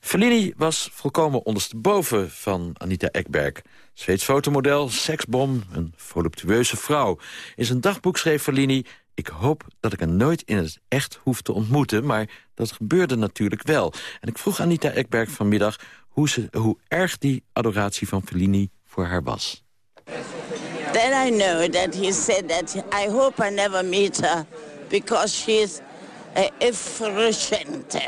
Fellini was volkomen ondersteboven van Anita Ekberg. Zweeds fotomodel, seksbom, een voluptueuze vrouw. In zijn dagboek schreef Fellini... Ik hoop dat ik haar nooit in het echt hoef te ontmoeten... maar dat gebeurde natuurlijk wel. En ik vroeg Anita Ekberg vanmiddag... hoe, ze, hoe erg die adoratie van Fellini voor haar was. Then I know that he said that I hope I never meet her because she's uh, effervescente.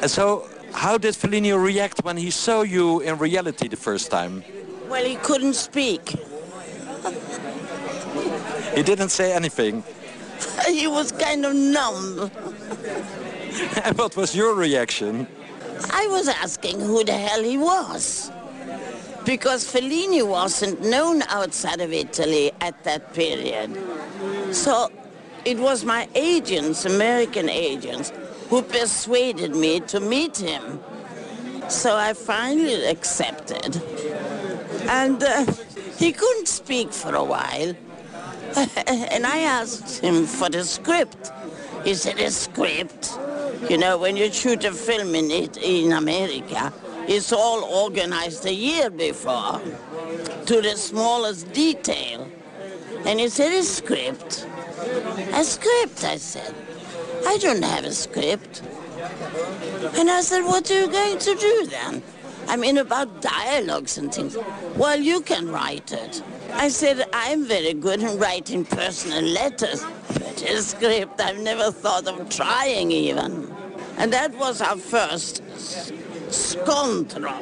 And so, how did Fellini react when he saw you in reality the first time? Well, he couldn't speak. He didn't say anything. he was kind of numb. and what was your reaction? I was asking who the hell he was. Because Fellini wasn't known outside of Italy at that period. So it was my agents, American agents, who persuaded me to meet him. So I finally accepted. And uh, he couldn't speak for a while. and I asked him for the script. He said, a script? You know, when you shoot a film in, it, in America, it's all organized a year before, to the smallest detail. And he said, a script? A script, I said. I don't have a script. And I said, what are you going to do then? I mean, about dialogues and things. Well, you can write it. I said, I'm very good in writing personal letters, but a script I've never thought of trying even. And that was our first scontro.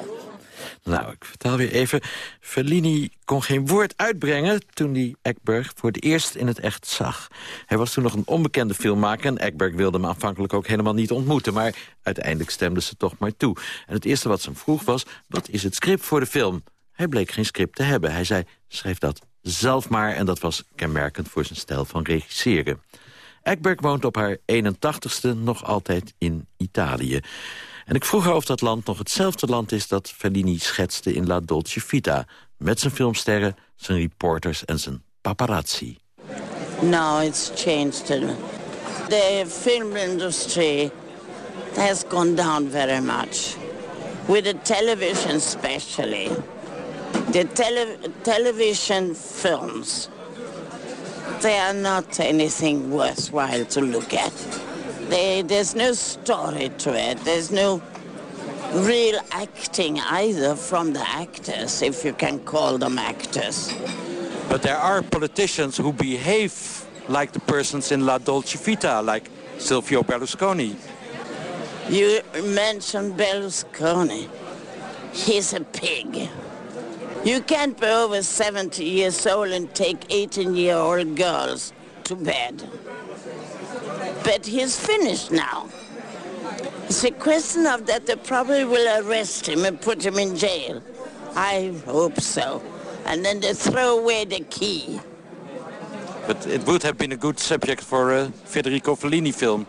Nou, ik vertel weer even. Fellini kon geen woord uitbrengen toen hij Ekberg voor het eerst in het echt zag. Hij was toen nog een onbekende filmmaker en Ekberg wilde hem aanvankelijk ook helemaal niet ontmoeten. Maar uiteindelijk stemde ze toch maar toe. En het eerste wat ze hem vroeg was, wat is het script voor de film? Hij bleek geen script te hebben. Hij zei, schrijf dat zelf maar. En dat was kenmerkend voor zijn stijl van regisseren. Ekberg woont op haar 81ste nog altijd in Italië. En ik vroeg haar of dat land nog hetzelfde land is... dat Fellini schetste in La Dolce Vita. Met zijn filmsterren, zijn reporters en zijn paparazzi. No, it's changed. The film industry has gone down very much. With the television especially. The tele television films, they are not anything worthwhile to look at. They, there's no story to it. There's no real acting either from the actors, if you can call them actors. But there are politicians who behave like the persons in La Dolce Vita, like Silvio Berlusconi. You mentioned Berlusconi. He's a pig. You can't be over 70 years old and take 18-year-old girls to bed. But he's finished now. It's a question of that they probably will arrest him and put him in jail. I hope so. And then they throw away the key. But it would have been a good subject for a Federico Fellini film.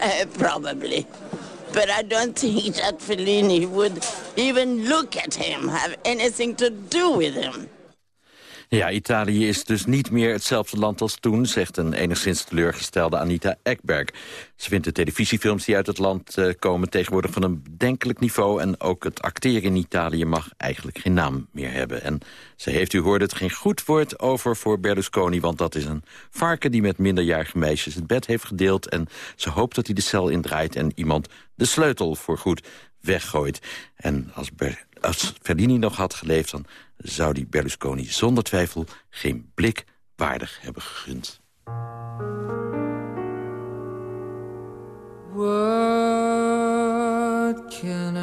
Uh, probably. But I don't think that Fellini would even look at him, have anything to do with him. Ja, Italië is dus niet meer hetzelfde land als toen... zegt een enigszins teleurgestelde Anita Ekberg. Ze vindt de televisiefilms die uit het land eh, komen... tegenwoordig van een bedenkelijk niveau... en ook het acteren in Italië mag eigenlijk geen naam meer hebben. En ze heeft, u hoorde het, geen goed woord over voor Berlusconi... want dat is een varken die met minderjarige meisjes het bed heeft gedeeld... en ze hoopt dat hij de cel indraait en iemand de sleutel voor goed weggooit. En als, Ber als Fellini nog had geleefd... dan zou die Berlusconi zonder twijfel geen blik waardig hebben gegund. What can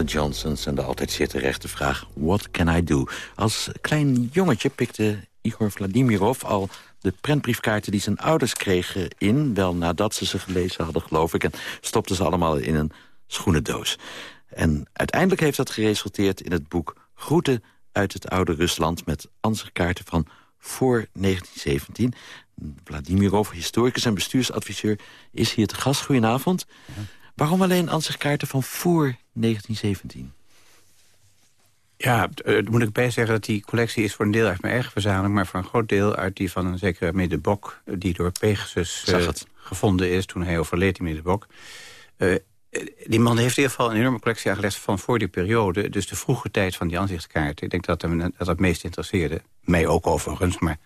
The Johnsons en de altijd zeer terechte vraag... What can I do? Als klein jongetje pikte Igor Vladimirov al de prentbriefkaarten die zijn ouders kregen in... wel nadat ze ze gelezen hadden, geloof ik... en stopte ze allemaal in een schoenendoos. En uiteindelijk heeft dat geresulteerd in het boek Groeten uit het oude Rusland... met ansichtkaarten van voor 1917. Vladimirov, historicus en bestuursadviseur, is hier te gast. Goedenavond. Waarom alleen ansichtkaarten van voor 1917? Ja, eh, daar moet ik bij zeggen dat die collectie is voor een deel uit mijn eigen verzameling... maar voor een groot deel uit die van een zekere Middenbok... die door Pegasus eh, gevonden is toen hij overleed, die Middenbok. Eh Die man heeft in ieder geval een enorme collectie aangelegd van voor die periode. Dus de vroege tijd van die aanzichtkaarten. Ik denk dat hem dat het meest interesseerde. Mij ook overigens, maar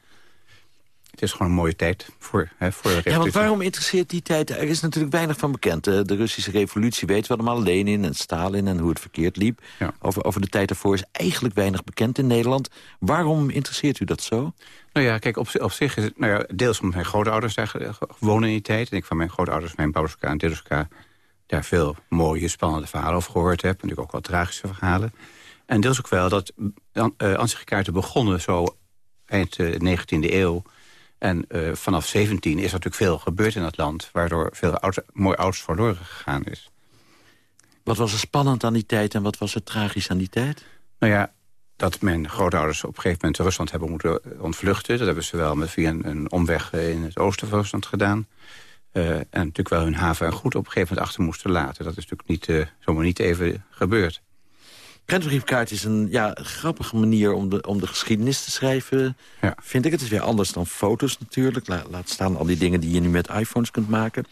het is gewoon een mooie tijd voor, hè, voor de Ja, revolutie. waarom interesseert die tijd? Er is natuurlijk weinig van bekend. De Russische revolutie weten we allemaal. Lenin en Stalin en hoe het verkeerd liep. Over, over de tijd ervoor is eigenlijk weinig bekend in Nederland. Waarom interesseert u dat zo? Nou ja, kijk, op, zi- op zich is het... Nou ja, deels omdat mijn grootouders daar wonen in die tijd. En ik van mijn grootouders, mijn babushka en dedushka... daar veel mooie, spannende verhalen over gehoord heb. En natuurlijk ook wel tragische verhalen. En deels ook wel dat uh, ansichtkaarten begonnen zo eind eh, 19e eeuw. En eh, vanaf 17 is er natuurlijk veel gebeurd in dat land... waardoor veel mooi ouds verloren gegaan is. Wat was er spannend aan die tijd en wat was er tragisch aan die tijd? Nou ja, dat mijn grootouders op een gegeven moment Rusland hebben moeten ontvluchten. Dat hebben ze wel met via een, een omweg eh, in het oosten van Rusland gedaan. Uh, en natuurlijk wel hun haven en goed op een gegeven moment achter moesten laten. Dat is natuurlijk niet, uh, zomaar niet even gebeurd. Prentbriefkaart is een ja, grappige manier om de, om de geschiedenis te schrijven, ja. vind ik. Het is weer anders dan foto's natuurlijk. La, laat staan al die dingen die je nu met iPhones kunt maken.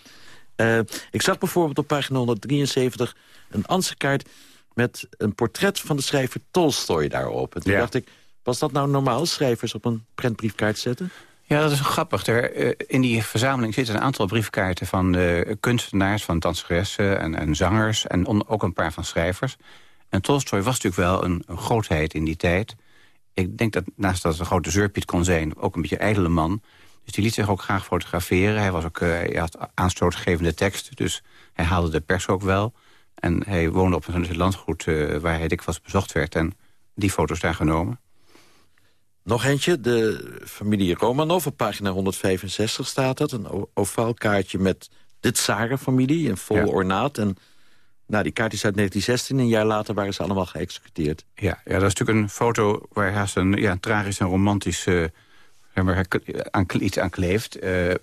Uh, ik zag bijvoorbeeld op pagina 173 een ansichtkaart met een portret van de schrijver Tolstoy daarop. En toen ja. dacht ik, was dat nou normaal, schrijvers op een prentbriefkaart zetten? Ja, dat is grappig. Er, uh, in die verzameling zitten een aantal briefkaarten van uh, kunstenaars, van danseressen en, en zangers... en on, ook een paar van schrijvers. En Tolstoy was natuurlijk wel een, een, grootheid in die tijd. Ik denk dat naast dat het een grote zeurpiet kon zijn... ook een beetje ijdele man. Dus die liet zich ook graag fotograferen. Hij, was ook, uh, hij had aanstootgevende tekst, dus hij haalde de pers ook wel. En hij woonde op een landgoed uh, waar hij dikwijls bezocht werd... en die foto's daar genomen. Nog eentje, de familie Romanov. Op pagina 165 staat dat. Een ovaal kaartje met de Tsaren-familie in vol ja. ornaat. En nou, die kaart is uit 1916. Een jaar later waren ze allemaal geëxecuteerd. Ja, ja dat is natuurlijk een foto waar haast een, ja, tragisch en romantisch uh, aan, iets aan kleeft. Uh,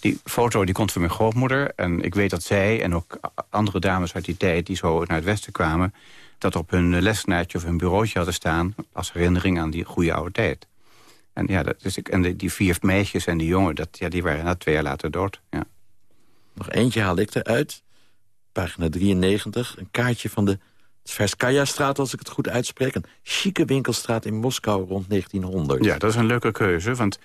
die foto die komt van mijn grootmoeder. En ik weet dat zij en ook andere dames uit die tijd... die zo naar het westen kwamen... dat op hun lesnaadje of hun bureautje hadden staan... als herinnering aan die goede oude tijd. En, ja, dat is, en die, die vier meisjes en die jongen, dat, ja, die waren na twee jaar later dood. Ja. Nog eentje haal ik eruit. Pagina 93. Een kaartje van de Tverskaya-straat, als ik het goed uitspreek. Een chique winkelstraat in Moskou rond 1900. Ja, dat is een leuke keuze, want...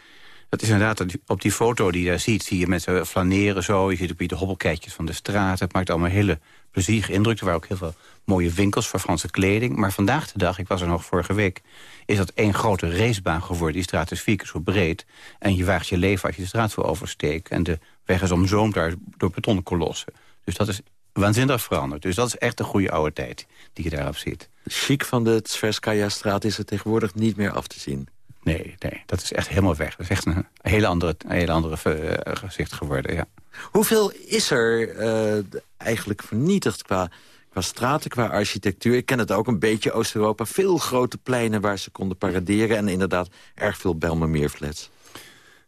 Het is inderdaad, op die foto die je daar ziet, zie je mensen flaneren zo. Je ziet ook de hobbelkijkjes van de straat. Het maakt allemaal hele plezierige indruk. Er waren ook heel veel mooie winkels voor Franse kleding. Maar vandaag de dag, ik was er nog vorige week... is dat één grote racebaan geworden. Die straat is vier keer zo breed. En je waagt je leven als je de straat wil oversteken. En de weg is omzoomd daar door betonkolossen. Dus dat is waanzinnig veranderd. Dus dat is echt een goede oude tijd die je daarop ziet. De chic van de Tverskaya-straat is er tegenwoordig niet meer af te zien. Nee, nee, dat is echt helemaal weg. Dat is echt een hele andere, een hele andere uh, gezicht geworden, ja. Hoeveel is er uh, eigenlijk vernietigd qua, qua straten, qua architectuur? Ik ken het ook een beetje Oost-Europa. Veel grote pleinen waar ze konden paraderen... en inderdaad erg veel Belmermeerflats.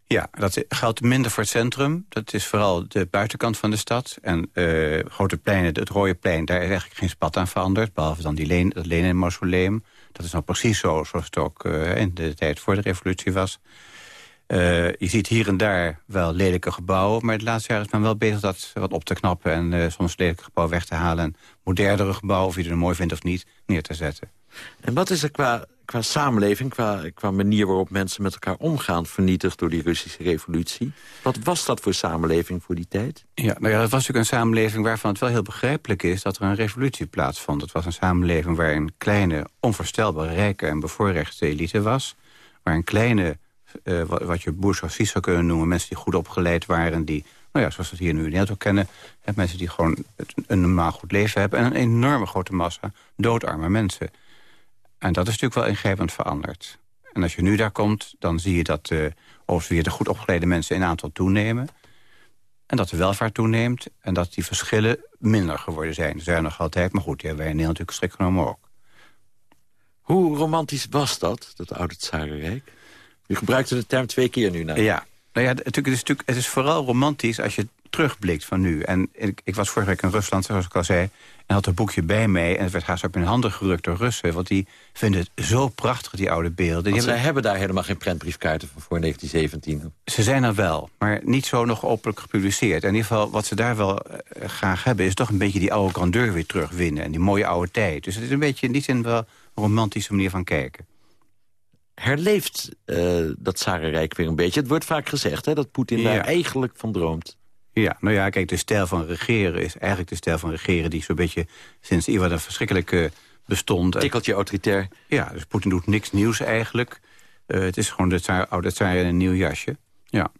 Ja, dat geldt minder voor het centrum. Dat is vooral de buitenkant van de stad. En uh, grote pleinen, het Rode Plein, daar is eigenlijk geen spat aan veranderd. Behalve dan die Leen, het Lenin-mausoleum. Dat is nou precies zo zoals het ook uh, in de tijd voor de revolutie was. Uh, je ziet hier en daar wel lelijke gebouwen... maar het laatste jaar is men wel bezig dat wat op te knappen... en soms lelijke gebouwen weg te halen... en modernere gebouwen, of je het mooi vindt of niet, neer te zetten. En wat is er qua, qua samenleving, qua, qua manier waarop mensen met elkaar omgaan... vernietigd door die Russische revolutie? Wat was dat voor samenleving voor die tijd? Ja, nou ja, dat was natuurlijk een samenleving waarvan het wel heel begrijpelijk is... dat er een revolutie plaatsvond. Het was een samenleving waar een kleine, onvoorstelbaar rijke en bevoorrechte elite was... waar een kleine uh, wat je bourgeoisie zou kunnen noemen. Mensen die goed opgeleid waren. Die, nou ja, zoals we het hier nu in Nederland kennen. Hè, mensen die gewoon een normaal goed leven hebben. En een enorme grote massa doodarme mensen. En dat is natuurlijk wel ingrijpend veranderd. En als je nu daar komt, dan zie je dat uh, overigens weer de goed opgeleide mensen in aantal toenemen. En dat de welvaart toeneemt. En dat die verschillen minder geworden zijn. Er zijn nog altijd, maar goed, die hebben wij in Nederland natuurlijk strikt genomen ook. Hoe romantisch was dat, dat oude Tsarenrijk? U gebruikte de term twee keer nu. Nou. Ja, nou ja, het is, natuurlijk, het is vooral romantisch als je terugblikt van nu. En ik, ik was vorige week in Rusland, zoals ik al zei... en had een boekje bij mij en het werd haast op mijn handen gerukt door Russen. Want die vinden het zo prachtig, die oude beelden. Die Want zij hebben- hebben daar helemaal geen prentbriefkaarten van voor 1917. Ze zijn er wel, maar niet zo nog openlijk gepubliceerd. In ieder geval, wat ze daar wel eh, graag hebben... is toch een beetje die oude grandeur weer terugwinnen. En die mooie oude tijd. Dus het is een beetje in die zin wel een romantische manier van kijken. Herleeft eh, dat Zarenrijk weer een beetje? Het wordt vaak gezegd hè, dat Poetin Ja. daar eigenlijk van droomt. Ja, nou ja, kijk, de stijl van regeren is eigenlijk de stijl van regeren... die zo'n beetje sinds Ivan een verschrikkelijke bestond. Tikkeltje autoritair. Ja, dus Poetin doet niks nieuws eigenlijk. Eh, het is gewoon de tsaar, oude tsaar in een nieuw jasje. Ja.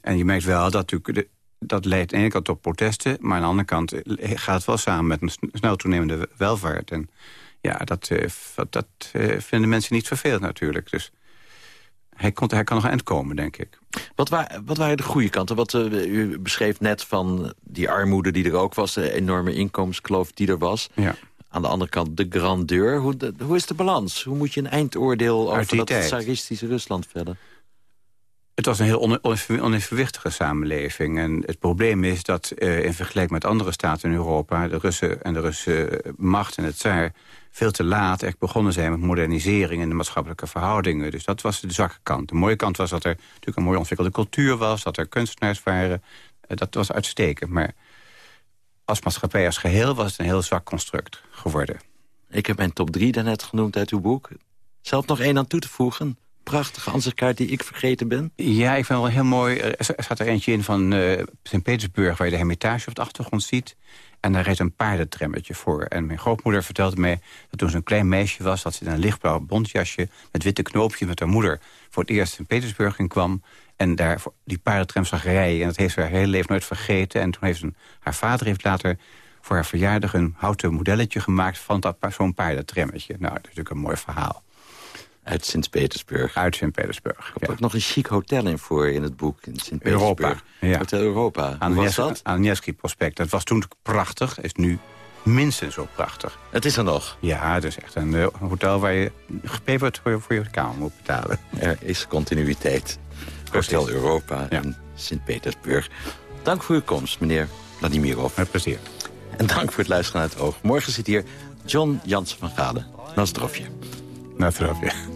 En je merkt wel dat natuurlijk... De, dat leidt aan de ene kant tot protesten... maar aan de andere kant eh, gaat het wel samen met een sn- snel toenemende welvaart. En ja, dat, eh, dat eh, vinden mensen niet vervelend natuurlijk. Dus hij, hij kan nog aan het eind komen, denk ik. Wat, wa wat waren de goede kanten? Wat, eh, u beschreef net van die armoede die er ook was... de enorme inkomenskloof die er was. Ja. Aan de andere kant de grandeur. Hoe, de- hoe is de balans? Hoe moet je een eindoordeel over dat tsaristische Rusland vellen? Het was een heel on- on- onevenwichtige samenleving. En het probleem is dat eh, in vergelijking met andere staten in Europa... de Russen en de Russische macht en het tsaar veel te laat echt begonnen zijn met modernisering en de maatschappelijke verhoudingen. Dus dat was de zwakke kant. De mooie kant was dat er natuurlijk een mooi ontwikkelde cultuur was, dat er kunstenaars waren. Eh, dat was uitstekend. Maar als maatschappij als geheel was het een heel zwak construct geworden. Ik heb mijn top 3 daarnet genoemd uit uw boek. Zelf nog één aan toe te voegen. Prachtige ansichtkaart die ik vergeten ben. Ja, ik vind het wel heel mooi. Er staat er eentje in van eh Sint-Petersburg... waar je de Hermitage op de achtergrond ziet. En daar rijdt een paardentrammetje voor. En mijn grootmoeder vertelde mij dat toen ze een klein meisje was... dat ze in een lichtblauw bontjasje met witte knoopjes... met haar moeder voor het eerst in Petersburg in kwam... en daar die paardentram zag rijden. En dat heeft ze haar hele leven nooit vergeten. En toen heeft haar vader heeft later voor haar verjaardag... een houten modelletje gemaakt van zo'n paardentrammetje. Nou, dat is natuurlijk een mooi verhaal. Uit Sint-Petersburg. Uit Sint-Petersburg, Er ook nog een chic hotel in voor in het boek. In Sint-Petersburg. Europa. Hotel Europa. Aan was dat? aan Nevsky-prospect. Dat was toen prachtig, is nu minstens zo prachtig. Het is er nog? Ja, het is echt een eh, hotel waar je gepeperd voor je, voor je kamer moet betalen. Er is continuïteit. Hotel Europa in Sint-Petersburg. Dank voor uw komst, meneer Vladimirov. Met plezier. En dank voor het luisteren naar het oog. Morgen zit hier John Jansen van Galen. Nastrofje. Nastrofje.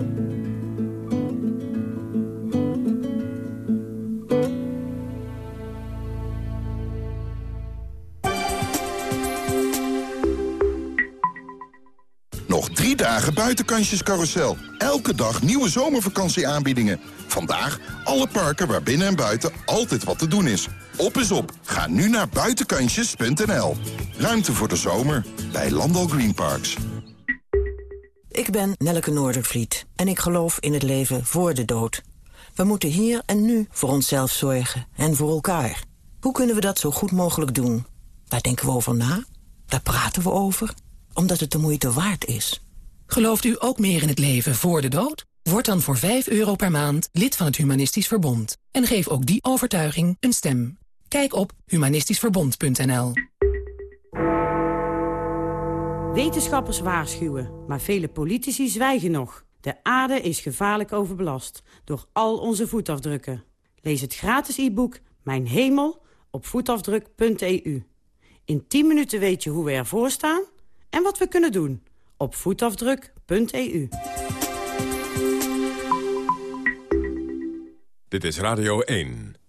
Dagen buitenkansjes carousel. Elke dag nieuwe zomervakantieaanbiedingen. Vandaag alle parken waar binnen en buiten altijd wat te doen is. Op is op. Ga nu naar buitenkansjes.nl. Ruimte voor de zomer bij Landal Green Parks. Ik ben Nelleke Noordervliet en ik geloof in het leven voor de dood. We moeten hier en nu voor onszelf zorgen en voor elkaar. Hoe kunnen we dat zo goed mogelijk doen? Daar denken we over na, daar praten we over, omdat het de moeite waard is. Gelooft u ook meer in het leven voor de dood? Word dan voor 5 euro per maand lid van het Humanistisch Verbond. En geef ook die overtuiging een stem. Kijk op humanistischverbond.nl Wetenschappers waarschuwen, maar vele politici zwijgen nog. De aarde is gevaarlijk overbelast door al onze voetafdrukken. Lees het gratis e-book Mijn Hemel op voetafdruk.eu. In 10 minuten weet je hoe we ervoor staan en wat we kunnen doen op voetafdruk.eu. Dit is Radio 1.